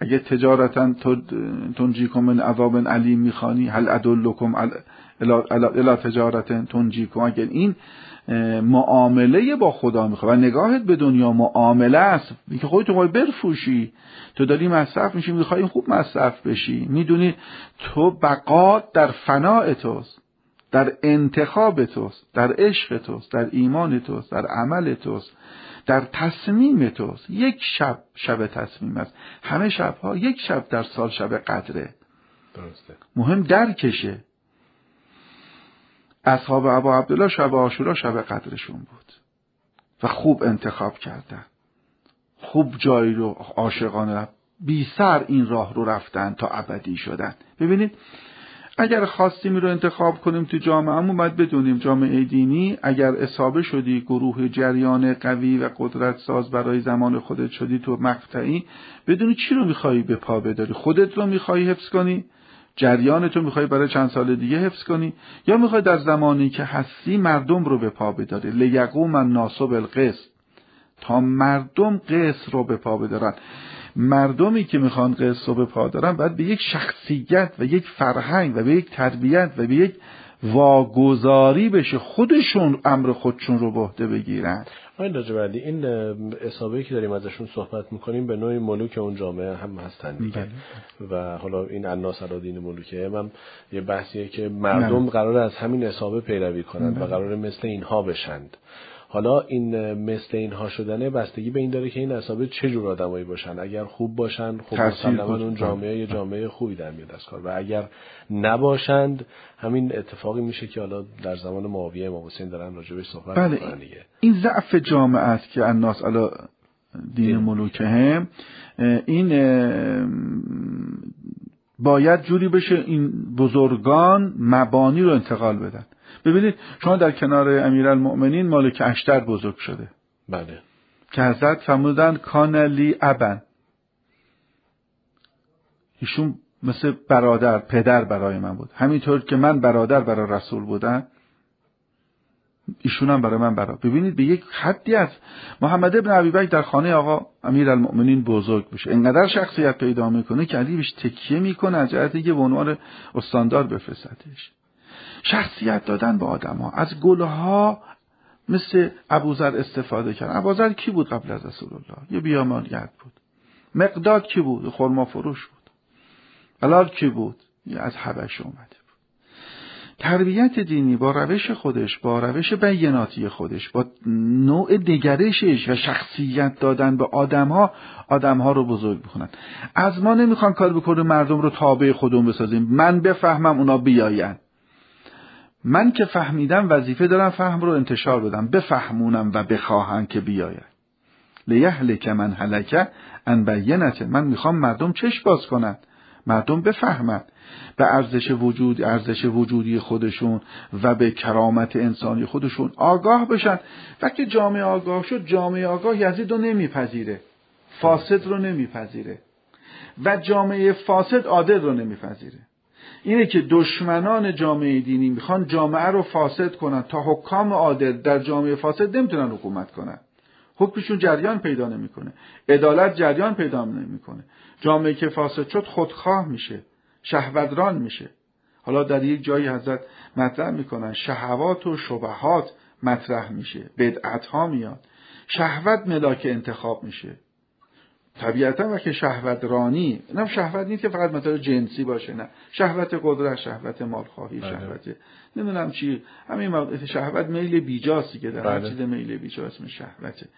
اگه تجارتا تنجیکم من عذاب علیم می‌خوانی هل ادلکم الا تجارت تنجیکم اگر این معامله با خدا می‌خواد و نگاهت به دنیا معامله است که خودت تو برفوشی تو داری مصرف میشی می‌خوای خوب مصرف بشی می‌دونی تو بقا در فناع توست در انتخاب توست در عشق توست در ایمان توست در عمل توست در تصمیم توست. یک شب شب تصمیم است. همه شبها یک شب در سال شب قدره. درسته. مهم درکشه. اصحاب ابا عبدالله شب آشورا شب قدرشون بود. و خوب انتخاب کردن. خوب جایی رو عاشقانه بی سر این راه رو رفتن تا ابدی شدن. ببینید اگر خواستیم رو انتخاب کنیم تو جامعه باید بدونیم جامعه دینی اگر اصابه شدی گروه جریان قوی و قدرت ساز برای زمان خودت شدی تو مقطعی بدونی چی رو میخوایی به پا بداری؟ خودت رو میخوایی حفظ کنی؟ جریان تو می‌خوای برای چند سال دیگه حفظ کنی یا می‌خوای در زمانی که هستی مردم رو به پا بداری؟ لیقوم الناس بالقسط تا مردم قسط رو به پا بدارن. مردمی که می‌خوان قسط رو به پا دارن باید به یک شخصیت و یک فرهنگ و به یک تربیت و به یک واگذاری بشه خودشون امر خودشون رو به عهده بگیرن. آقای لاجوردی این اصابه که داریم ازشون صحبت می‌کنیم به نوعی ملوک اون جامعه هم هستن دیگه. و حالا این الناس دین ملوکه هم یه بحثیه که مردم قرار از همین اصابه پیروی کنند و قرار مثل اینها بشند. حالا این مثل اینها شدنه بستگی به این داره که این اصابه چه جور آدمایی باشن. اگر خوب باشن خب مسلما اون جامعه یه جامعه خوبی در میاد از کار. و اگر نباشند همین اتفاقی میشه که حالا در زمان معاویه امام حسین دارن راجبش صحبت بله. می‌کنن دیگه. این ضعف جامعه است که الناس علی دین ملوکه هم این باید جوری بشه این بزرگان مبانی رو انتقال بدن. ببینید شما در کنار امیرالمؤمنین مالک اشتر بزرگ شده. بله. که حضرت فرمودن کانلی ابن. ایشون مثل برادر پدر برای من بود. همینطور که من برادر برای رسول بودم ایشون هم برای من برادر ببینید به یک حدی از محمد ابن عبیبک در خانه آقا امیر المؤمنین بزرگ بشه انقدر شخصیت پیدا می‌کنه که علی بهش تکیه می‌کنه از جهتی که به عنوان استاندار بفرستش. شخصیت دادن به آدم ها از گلها مثل ابوذر استفاده کردن. ابوذر کی بود قبل از رسول الله یه بیامانگرد بود. مقداد کی بود؟ خرما فروش بود. بلال کی بود؟ یه از حبش اومده بود. تربیت دینی با روش خودش با روش بیناتی خودش با نوع دگرشش و شخصیت دادن به آدم ها آدم ها رو بزرگ می‌کنن از ما نمی‌خوان کار بکنه مردم رو تابع خودمون بسازیم. من بفهمم اونا بیاین من که فهمیدم وظیفه دارم فهم رو انتشار بدم. بفهمونم و بخواهم که بیاید. لیهلک من هلکه ان بینته من می‌خوام مردم چش باز کنند مردم بفهمند به ارزش وجود ارزش وجودی خودشون و به کرامت انسانی خودشون آگاه بشن. وقتی جامعه آگاه شد جامعه آگاه یزید رو نمیپذیره. فاسد رو نمیپذیره. و جامعه فاسد عادل رو نمیپذیره. اینه که دشمنان جامعه دینی می‌خوان جامعه رو فاسد کنن. تا حکام عادل در جامعه فاسد نمی‌تونن حکومت کنن. حکمشون جریان پیدا نمی‌کنه. عدالت جریان پیدا نمی‌کنه. جامعه که فاسد شد خودخواه میشه. شهوتران میشه. حالا در یک جایی حضرت مطرح می‌کنن. شهوات و شبهات مطرح میشه. بدعت ها میاد. شهوت ملاک انتخاب میشه. طبیعتا وقتی شهوت رانی نه شهوت نیست که فقط مثلا جنسی باشه نه. شهوت قدرت شهوت مالخواهی بله. شهوت نمی‌دونم چی. همین شهوت میل بیجاست که در بله. چیز میل بیجا اسم شهوته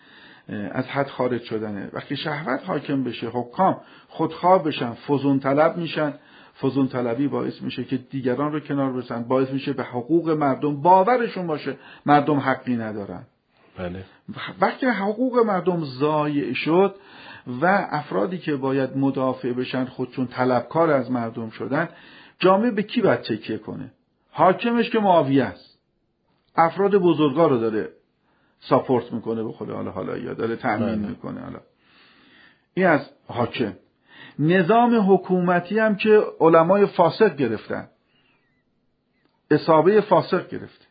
از حد خارج شدنه. وقتی شهوت حاکم بشه حکام خودخواه بشن فزون طلب میشن. فزون طلبی باعث میشه که دیگران رو کنار بزن باعث میشه به حقوق مردم باورشون باشه مردم حقی ندارن. بله. وقتی حقوق مردم ضایع شد و افرادی که باید مدافع بشن خودشون طلبکار از مردم شدن جامعه به کی باید تکیه کنه؟ حاکمش که معاویه است. افراد بزرگا رو داره ساپورت می‌کنه به خود حالا حالا یا داره تأمین بله. می‌کنه حالا. این از حاکم. نظام حکومتی هم که علمای فاسق گرفتن. اصابه فاسق گرفته.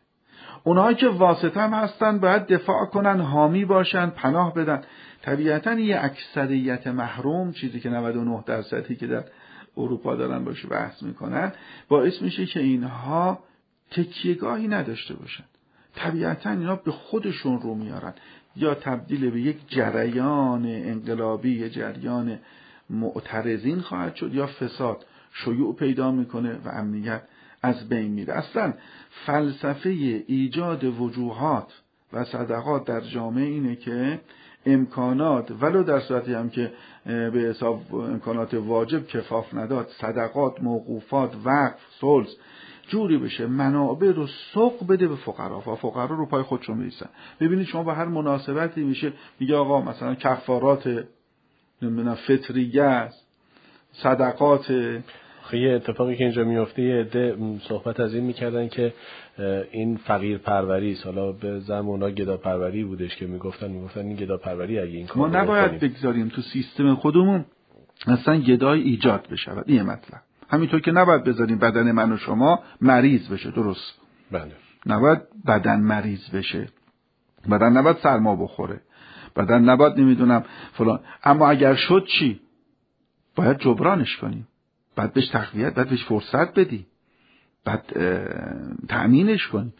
اونهایی که واسطه هم هستن باید دفاع کنن حامی باشن پناه بدن. طبیعتا یه اکثریت محروم چیزی که 99 درصدی که در اروپا دارن باشه بحث می‌کنن باعث میشه که اینها تکیهگاهی نداشته باشن. طبیعتا اینا به خودشون رو میارن. یا تبدیل به یک جریان انقلابی یه جریان معترضین خواهد شد یا فساد شیوع پیدا می‌کنه و امنیت از بین میره. اصلا فلسفه ایجاد وجوهات و صدقات در جامعه اینه که امکانات ولو در صورتی هم که به حساب امکانات واجب کفاف نداد صدقات موقوفات وقف سلس جوری بشه منابع رو سوق بده به فقرا. و فقرا رو پای خودشون بریسن ببینید شما به هر مناسبتی میشه میگه آقا مثلا کفارات نمی‌دونم فطریه است صدقات یه اتفاقی که اینجا میفته یه عده صحبت از این می‌کردن که این فقیر پروری است حالا به زم اونا گدا پروری بودش که می‌گفتن می‌گفتن این گدا پروری اگه این ما کار نباید بگذاریم تو سیستم خودمون اصلا گدای ایجاد بشود. این مطلب. همینطور که نباید بذاریم بدن من و شما مریض بشه. درست؟ بله. نباید بدن مریض بشه. بدن نباید سرما بخوره. بدن نباید نمی‌دونم فلان. اما اگر شد چی؟ باید جبرانش کنیم. بعد بهش تقویت بعد بهش فرصت بدی. بعد تأمینش کنی.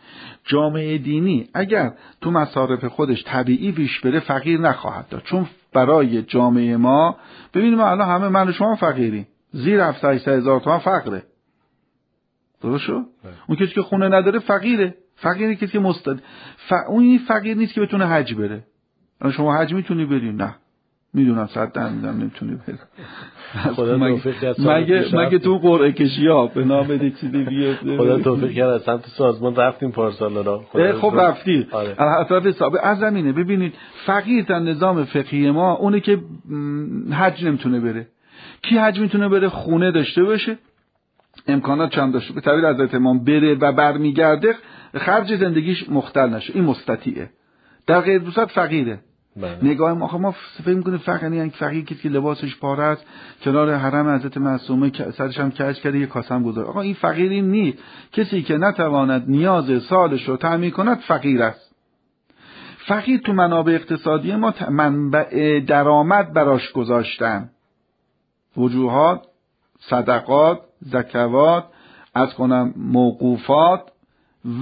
جامعه دینی اگر تو مصارف خودش طبیعی پیش بره فقیر نخواهد داد. چون برای جامعه ما ببینیم الان همه من و شما فقیریم. زیر 700 هزار تومن فقره. درست شد اون کسی که خونه نداره فقیره. فقیری کسی که مستد ف... اون فقیر نیست که بتونه حج بره. الان شما حج می‌تونی بری؟ نه. می‌دونم صد در می‌دونم نمی‌تونی خدا توفیق کرد مگه, مگه. تو قرعه کشی ها؟ به نام بده چیزی بیفته خدا توفیق کرد از سمت سازمان رفتیم پارسال را. خب رفتی. آره. اطراف حساب از زمینه. ببینید فقیر در نظام فقهی ما اونه که حج نمی‌تونه بره. کی حج می‌تونه بره؟ خونه داشته باشه. امکانات چند داشته به تعبیر حضرت امام بره و برمیگرده خرج زندگیش مختل نشه. این مستطیعه. در غیر فقیره. نگاه ما آخه ما فکر می‌کنیم فقر یعنی فقیر کسی که لباسش پاره است کنار حرم حضرت معصومه سرش هم کج کرده یه کاسم گذاره آقا این فقیری نیست. کسی که نتواند نیاز سالش رو تعمین کند فقیر است. فقیر تو منابع اقتصادی ما منبع درآمد براش گذاشتن. وجوهات صدقات زکوات از کنم موقوفات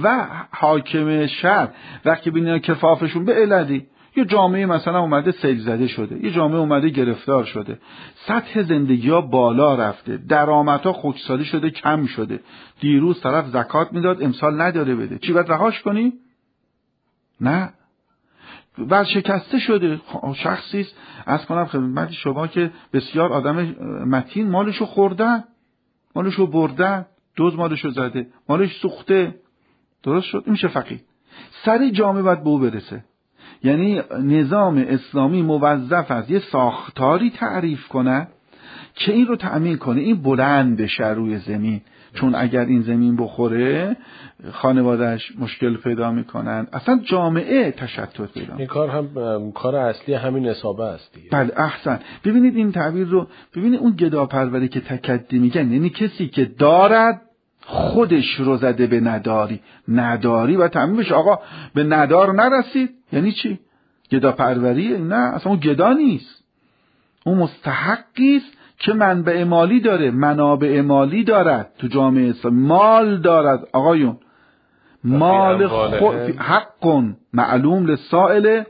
و حاکم شهر وقتی ببینن کفافشون به علدی یه جامعه مثلا اومده سیل زده شده یه جامعه اومده گرفتار شده. سطح زندگی ها بالا رفته درآمدها خشکسالی شده کم شده. دیروز طرف زکات می‌داد امسال نداره بده. چی باید رهاش کنی؟ نه. ورشکسته شده. خ- شخصی است. از کنم خدمت شما که بسیار آدم متین مالشو خوردن مالشو بردن دوز مالشو زده مالش سوخته. درست شد؟ میشه فقیر سر جامعه باید به او برسه. یعنی نظام اسلامی موظف است. یه ساختاری تعریف کنه که این رو تأمین کنه. این بلند بشه روی زمین. چون اگر این زمین بخوره خانوادهش مشکل پیدا می‌کنن. اصلا جامعه تشتت پیدا این کار هم کار اصلی همین اصابه است دیگه. بله احسن. ببینید این تعبیر رو ببینید اون گداپروری که تکدی میگن یعنی کسی که دارد خودش رو زده به نداری. نداری و تمیم بشه آقا به ندار نرسید. یعنی چی؟ گداپروریه نه اصلا اون گدا نیست. اون مستحقی است که منبع مالی داره. منابع مالی دارد. تو جامعه اسلامی. مال دارد. آقایون. مال. خود حق معلوم لسائل من-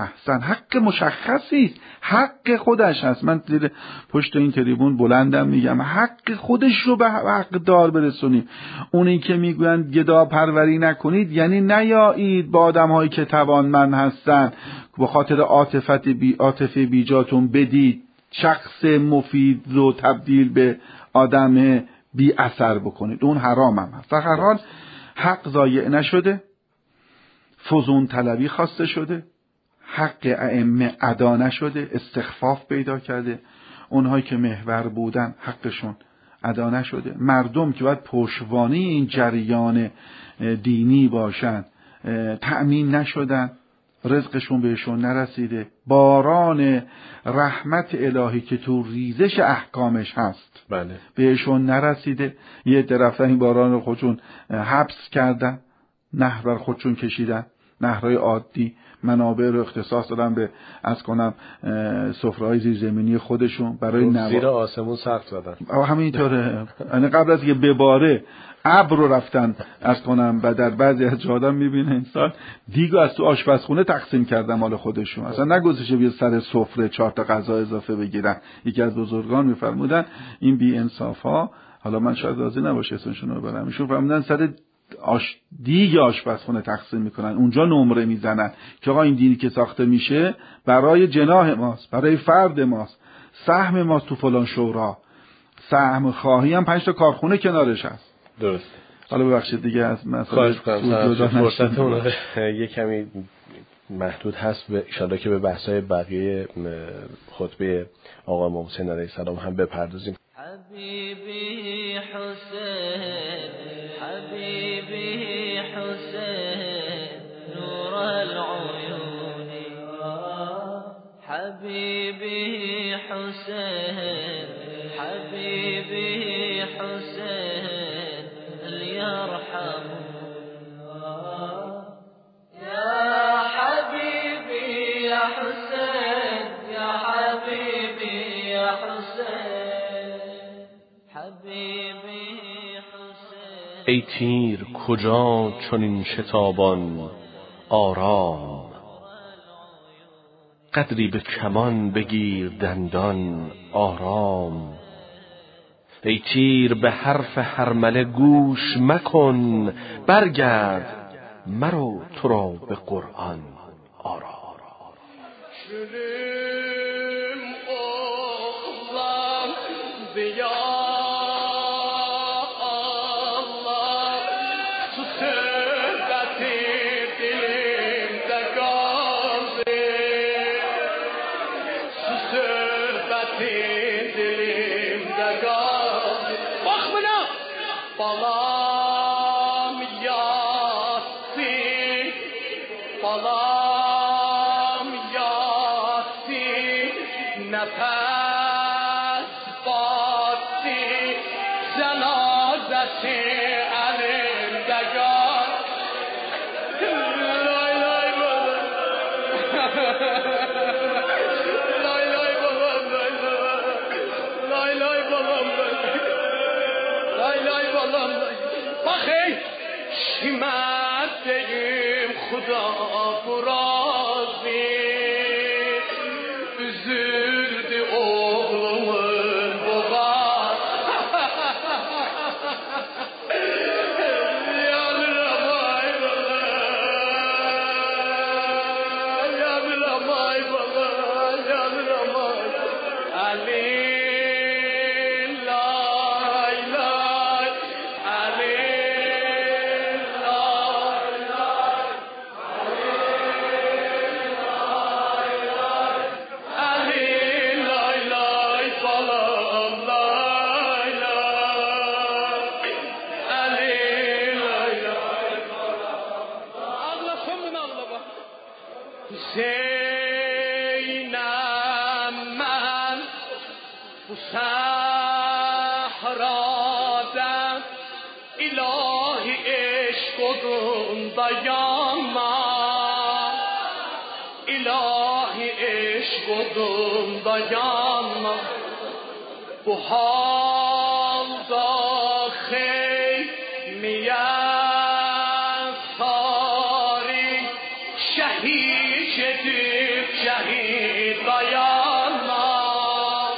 احسن. حق مشخصی است. حق خودش هست. من زیر پشت این تریبون بلندم میگم حق خودش رو به حق دار برسونیم اونی که می‌گویند گدا پروری نکنید یعنی نیایید با آدم هایی که توانمند هستن. به خاطر عاطفت بی عاطفه بیجاتون بدید. شخص مفید رو تبدیل به آدم بی اثر بکنید. اون حرام هم هست. حال حق ضایع نشده. فزون طلبی خواسته شده. حق ائمه ادا نشده استخفاف پیدا کرده. اونهایی که محور بودن حقشون ادا نشده. مردم که باید پشوانی این جریان دینی باشن تأمین نشدن رزقشون بهشون نرسیده. باران رحمت الهی که تو ریزش احکامش هست بله. بهشون نرسیده. یه درفتن این باران رو خودشون حبس کردن نهر بر خودشون کشیدن. نهرهای عادی منابع رو اختصاص دادن به از کنم سفرهای زیرزمینی خودشون برای نوا زیر آسمون سقف زدن. همینطوره. یعنی قبل از که بباره ابر رو رفتن از کنم و در بعضی از جاها می‌بینه انسان دیگو از تو آشپزخونه تقسیم کردن مال خودشون. اصلا نگذاشته بیا سر سفره چهار تا غذا اضافه بگیرن. یکی از بزرگان میفرمودن این بی انصاف ها حالا من شاید راضی نباشه اسمشون رو برم ایشون فرمودن سر آش دیگ آشپزخونه تقسیم می‌کنن. اونجا نمره می‌زنن که آقا این دینی که ساخته میشه برای جناه ماست برای فرد ماست. سهم ماست تو فلان شورا. سهم خواهی هم پنج تا کارخونه کنارش هست. درست حالا ببخشید دیگه از مسئله جدا فرصت یه کمی محدود هست. به که به بحثای بقیه خطبه آقا امام حسین علیه السلام هم بپردازیم. حبيبي حسين حبيبي حسين حبيبي حسين ليرحم ای تیر کجا چنین شتابان؟ آرام. قدری به کمان بگیر دندان آرام. ای تیر به حرف هرمله گوش مکن برگرد مرو تو را به قرآن آرام. Eşk odunda yanmam bu halda xeymiye sari şehit edip şehit dayanmam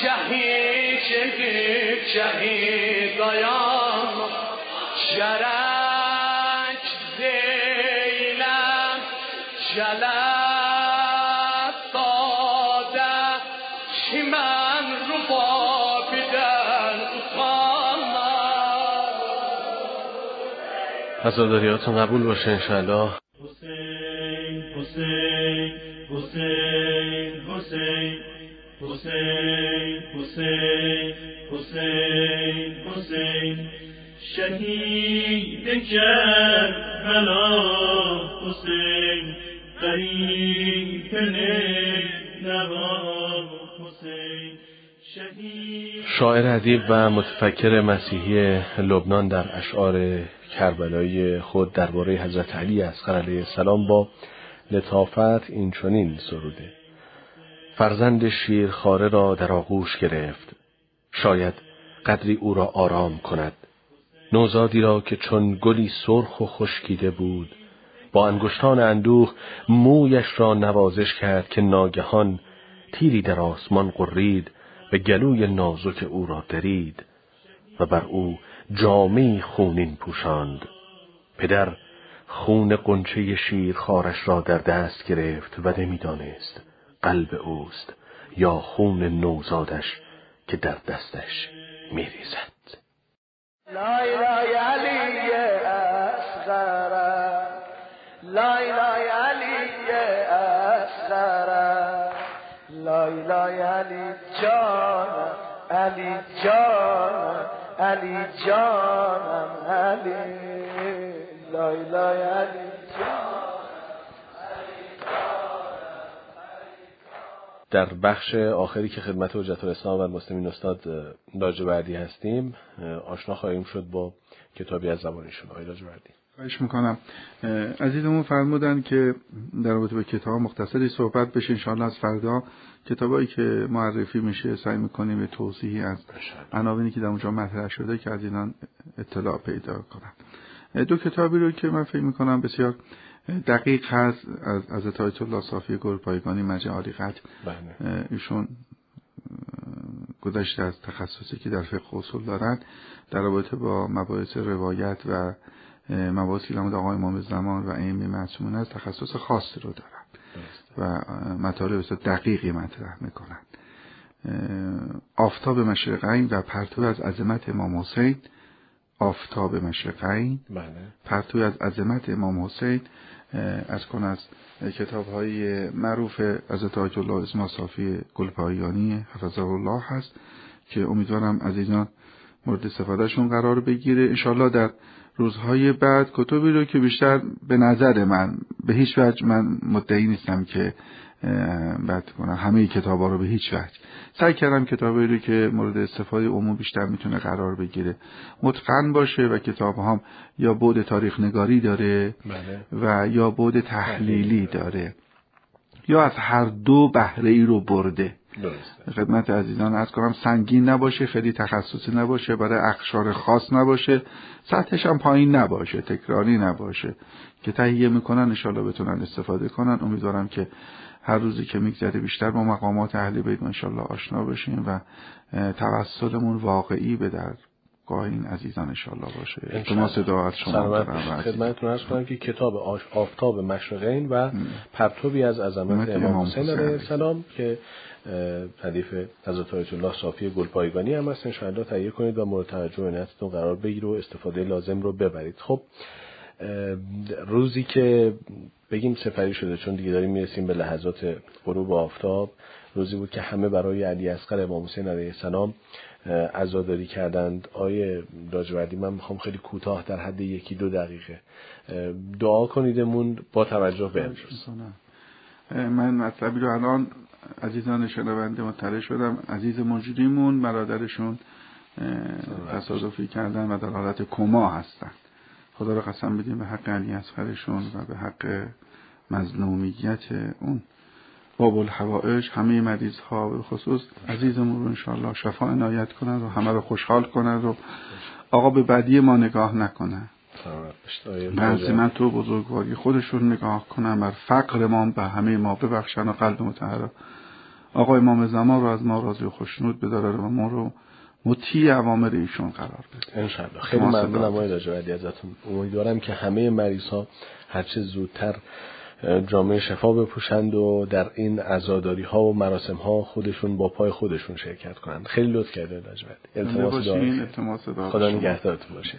şehit edip şehit dayanmam عزاداریاتون قبول باشه انشاءالله. حسین حسین حسین حسین حسین حسین حسین حسین. شهید کربلا حسین. قریب نوا حسین. شاعر ادیب و متفکر مسیحی لبنان در اشعار کربلایی خود درباره حضرت علی اصغر علیه السلام با لطافت این چنین سروده. فرزند شیرخواره را در آغوش گرفت. شاید قدری او را آرام کند. نوزادی را که چون گلی سرخ و خشکیده بود با انگشتان اندوه مویش را نوازش کرد که ناگهان تیری در آسمان قرید و گلوی نازک او را درید. و بر او جامی خونین پوشاند. پدر خون قنچه خارش را در دست گرفت و نمی‌دانست قلب اوست یا خون نوزادش که در دستش میریزد. لای علی لای علی لای علی جان علی جان. علی جانم علی لای لای علی در بخش آخری که خدمت حجت الاسلام و المسلمین استاد لاجوردی هستیم آشنا خواهیم شد با کتابی از زبانشون. آقای لاجوردی خواهش می‌کنم. عزیزمون فرمودن که در رابطه به کتاب مختصری صحبت بشه. انشاءالله از فردا کتابایی که معرفی میشه سعی می‌کنیم به توضیحی از عناوینی که در اونجا مطرح شده که از اینان اطلاع پیدا کنن دو کتابی رو که من فکر می‌کنم بسیار دقیق هست. از از تایت الله صافی گلپایگانی مجعالی قد بله. ایشون گذشته از تخصصی که در فقه اصول دارن در رابطه با مباحث روایت و مباحثی که آقای امام زمان و ائمه معصومین از تخصص خاصی رو دارن. و مطالب دقیقی مطرح می‌کنن. آفتاب مشرقین و پرتو از عظمت امام حسین. آفتاب مشرقین بله. پرتو از عظمت امام حسین. از کن از کتاب های معروف از تاج الله اسما صافی گلپایانی حفظه الله هست که امیدوارم عزیزان مورد استفادهشون قرار بگیره. انشالله در روزهای بعد کتبی رو که بیشتر به نظر من به هیچ وجه من مدعی نیستم که بعد کنم. همه کتاب ها رو به هیچ وجه. سعی کردم کتابی رو که مورد استفاده عموم بیشتر می‌تونه قرار بگیره متقن باشه و کتاب هم یا بود تاریخ نگاری داره بله. و یا بود تحلیلی داره. یا از هر دو بهره ای رو برده. خدمت عزیزان از کنم سنگین نباشه خیلی تخصصی نباشه برای اخشار خاص نباشه سطحش هم پایین نباشه تکراری نباشه. که تهیه می‌کنن انشالله بتونن استفاده کنن. امیدوارم که هر روزی که میگذره بیشتر با مقامات اهل بیت انشالله آشنا بشیم و توسلمون واقعی به در گاه این عزیزان انشالله باشه. التماس دعا از شما خدمتتون عرض کنم که کتاب آفتاب مشرقین و پرتوبی از عظمت امام حسین علیه السلام که ردیف حضرت آیت الله صافی گلپایگانی هم هست انشاءالله تهیه کنید و مورد توجه عنایتتون قرار بگیر و استفاده لازم رو ببرید. خب روزی که بگیم سپری شده چون دیگه داریم می‌رسیم به لحظات غروب آفتاب روزی بود که همه برای علی اصغر امام حسین علیه السلام عزاداری کردند. آیه لاجوردی من می‌خوام خیلی کوتاه در حد یکی دو دقیقه دعا کنیدمون با توجه به امروز. من مطلبی رو الان عزیزان شنونده مطلع شدم. عزیز موجودیمون برادرشون تصادفی کردن و در حالت کما هستن. خدا رو قسم بدیم به حق علی اصغرشون و به حق مظلومیت اون. باب الحوائج همه مریض ها به خصوص عزیزمون رو انشاءالله شفا عنایت کنند و همه رو خوشحال کنند و آقا به بدی ما نگاه نکنن. بعضی من تو بزرگواری خودشون نگاه کنن بر فقر ما به همه ما. ببخشن و قلب متحر آقا امام زمان رو از ما راضی و خوشنود بداره و ما رو مطیع عوامر ایشون قرار بده. انشالله خیلی ممنونم آقای لاجوردی ازتون. امیدوارم که همه مریض ها هرچه زودتر جامعه شفا بپوشند و در این عزاداری ها و مراسم ها خودشون با پای خودشون شرکت کنند. خیلی لطف کرده لاجوردی التماس دعا خدا نگهدارتون باشه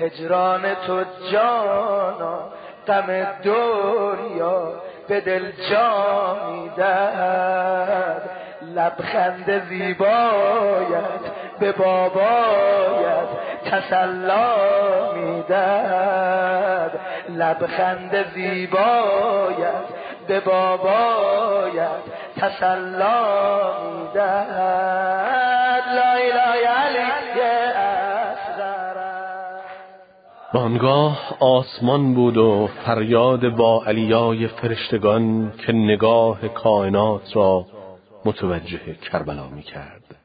هجران تو جانا غم دنیا به دل جا می‌دهد. لبخند زیبایت به بابایت تسلا می‌دهد. لبخند زیبایت به بابایت تسلا می‌دهد. بانگاه آسمان بود و فریاد با علیای فرشتگان که نگاه کائنات را متوجه کربلا می کرد.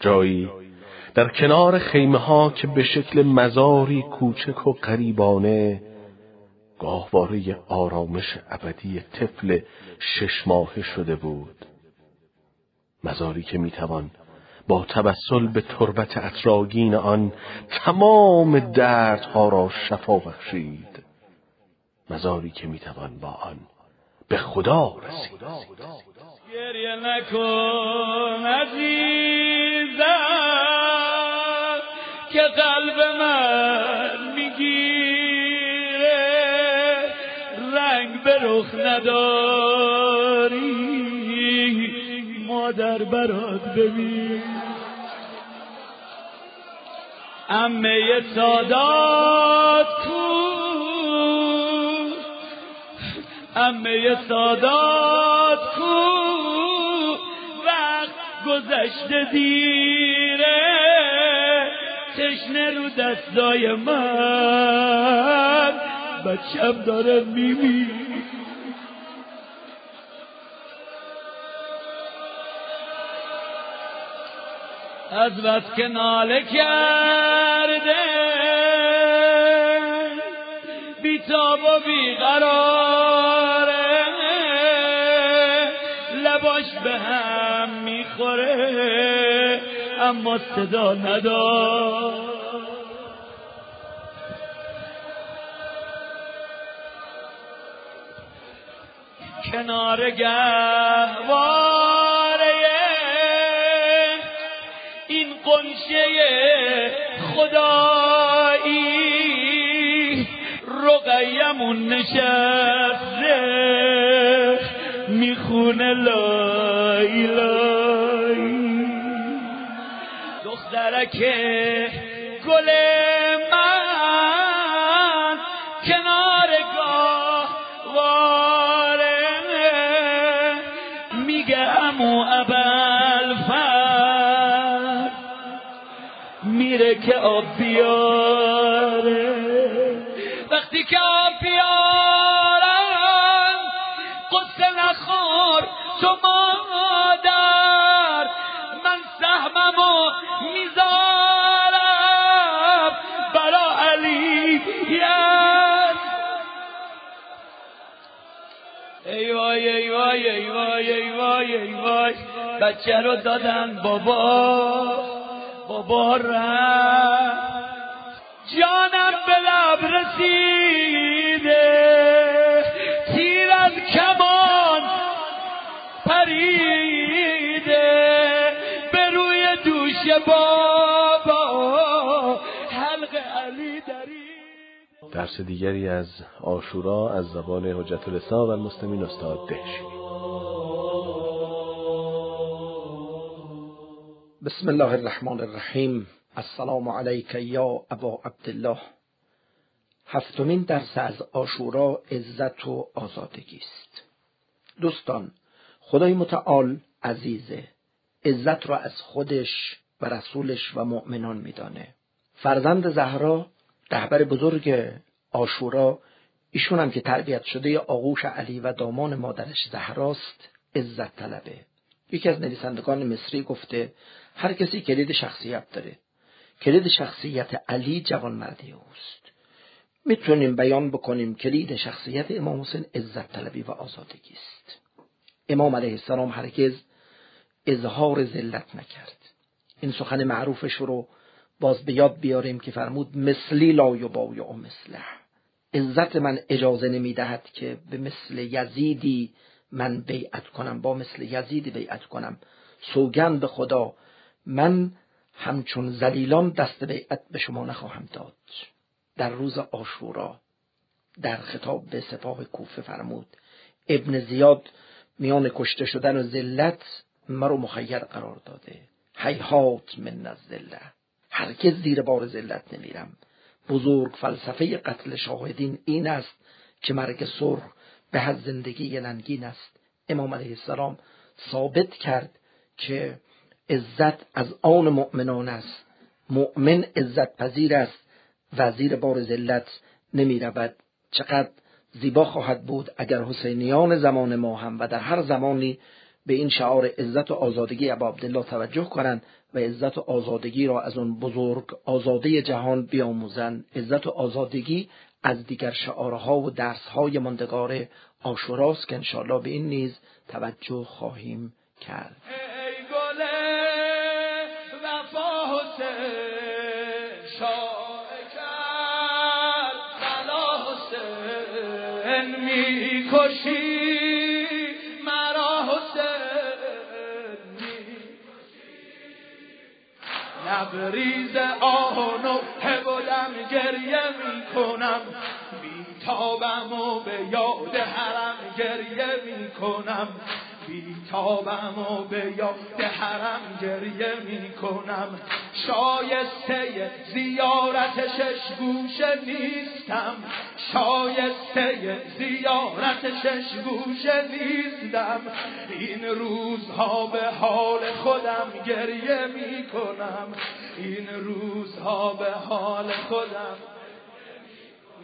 جایی در کنار خیمه ها که به شکل مزاری کوچک و قریبانه گاهواره آرامش ابدی طفل شش ماهه شده بود مزاری که می‌توان با توسل به تربت اطراگین آن تمام دردها را شفا بخشید. مزاری که می‌توان با آن به خدا رسید. گریه نکن عزیزم که قلب من می‌گیره. رنگ به رخ نداری مادر برات ببین. امه سادات کو امه سادات کو وقت گذشته دیره تشنه رو دستای من. بچم داره میمیره. از بس که ناله کرده بیتاب و بیقراره لباش به هم می‌خوره اما صدا ندار کنار گهواره قنشه خدایی رقیمون نشسته می‌خونه لای لای. دخترک گل بچه رو دادن بابا بابا رفت. جانم به لب رسیده تیر از کمان پریده. به روی دوش بابا حلق علی درید. درس دیگری از آشورا از زبان حجت الاسلام و المسلمین استاد دهشی بسم الله الرحمن الرحیم السلام علیک یا ابا عبدالله هفتمین درس از آشورا عزت و آزادگی است دوستان خدای متعال عزیزه عزت را از خودش و رسولش و مؤمنان میدانه فرزند زهرا رهبر بزرگ آشورا ایشون هم که تربیت شده آغوش علی و دامان مادرش زهراست عزت طلبه یکی از نویسندگان مصری گفته هر کسی کلید شخصیت داره. کلید شخصیت علی جوانمردی اوست. می‌تونیم بیان بکنیم کلید شخصیت امام حسین عزت طلبی و آزادگی است. امام علیه السلام هرگز اظهار ذلت نکرد. این سخن معروفش رو باز به یاد بیاریم که فرمود مثلی لا یبایع مثله. عزت من اجازه نمی‌دهد که به مثل یزیدی من بیعت کنم. با مثل یزید بیعت کنم. سوگند به خدا من همچون زلیلان دست بیعت به شما نخواهم داد. در روز آشورا در خطاب به سپاه کوفه فرمود ابن زیاد میان کشته شدن و ذلت مرا مخیر قرار داده. حیحات من الذله هرگز زیر بار ذلت نمیرم. بزرگ فلسفه قتل شاهدین این است که مرگ سرخ به از زندگی ننگین است. امام علیه السلام ثابت کرد که عزت از آن مؤمنان است. مؤمن عزت پذیر است و زیر بار ذلت نمی رود. چقدر زیبا خواهد بود اگر حسینیان زمان ما هم و در هر زمانی به این شعار عزت و آزادگی ابا عبدالله توجه کنند و عزت و آزادگی را از اون بزرگ آزاده جهان بیاموزند. عزت و آزادگی از دیگر شعارها و درسهای ماندگار آشوراست که انشاءالله به این نیز توجه خواهیم کرد. می‌کشی مرا حسین لبریز آهن و بودم گریه می‌کنم. بیتابم و به یاد حرم گریه می‌کنم. بیتابم و به یاد حرم گریه می کنم شایسته زیارت شش گوشه نیستم. شایسته زیارت شش گوشه نیستم. این روزها به حال خودم گریه می کنم این روزها به حال خودم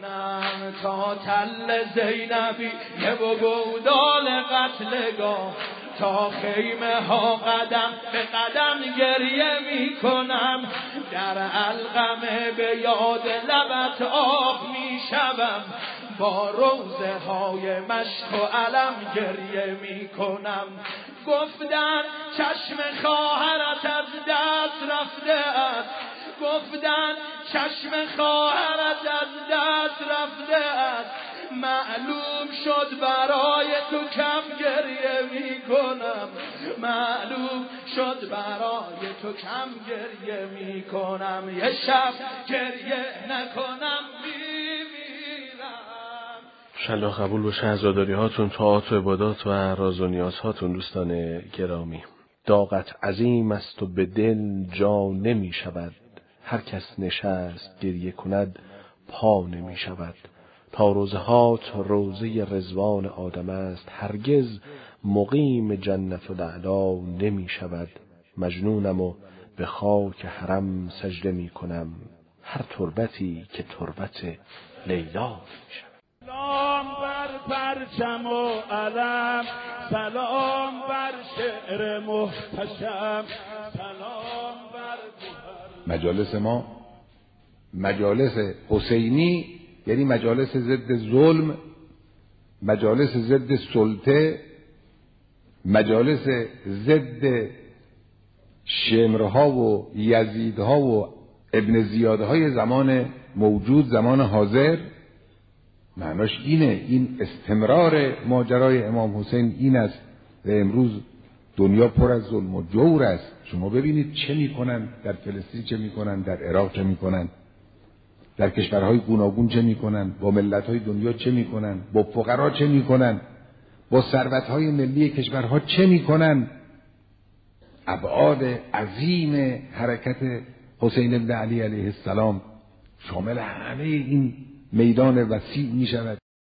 نم تا تل زینبی یه گودال قتلگاه تا خیمه ها قدم به قدم گریه می کنم. در القمه به یاد لبت آب می شوم. با روزه های مشک و علم گریه می کنم. گفتن چشم خواهرت از دست رفته است. گفتن چشم خواهرت از دست رفته است. معلوم شد برای تو کم گریه می کنم معلوم شد برای تو کم گریه می کنم یه شب گریه نکنم شلا قبول باشه عزاداری هاتون طاعت و عبادات و راز و نیاز هاتون دوستان گرامی. داغت عظیم است و به دل جا نمی شود هر کس نشست گریه کند پا نمی شود تا روزهات روزه رزوان آدم است هرگز مقیم جنت و لعلا نمی شود مجنونم و به خاک حرم سجده می کنم هر تربتی که تربت لیلا می شود سلام بر پرچم و علم سلام بر شعر محتشم. مجالس ما مجالس حسینی یعنی مجالس ضد ظلم مجالس ضد سلطه مجالس ضد شمرها و یزیدها و ابن زیادهای زمان موجود زمان حاضر. معناش اینه این استمرار ماجرای امام حسین این است. و امروز دنیا پر از ظلم و جور است. شما ببینید چه می‌کنن در فلسطین چه می‌کنن در عراق چه می‌کنن در کشورهای گوناگون چه می‌کنن با ملتهای دنیا چه می‌کنن با فقرا چه می‌کنن با ثروتهای ملی کشورها چه می‌کنن. ابعاد عظیم حرکت حسین بن علی علیه السلام شامل همه این میدان وسیع می شود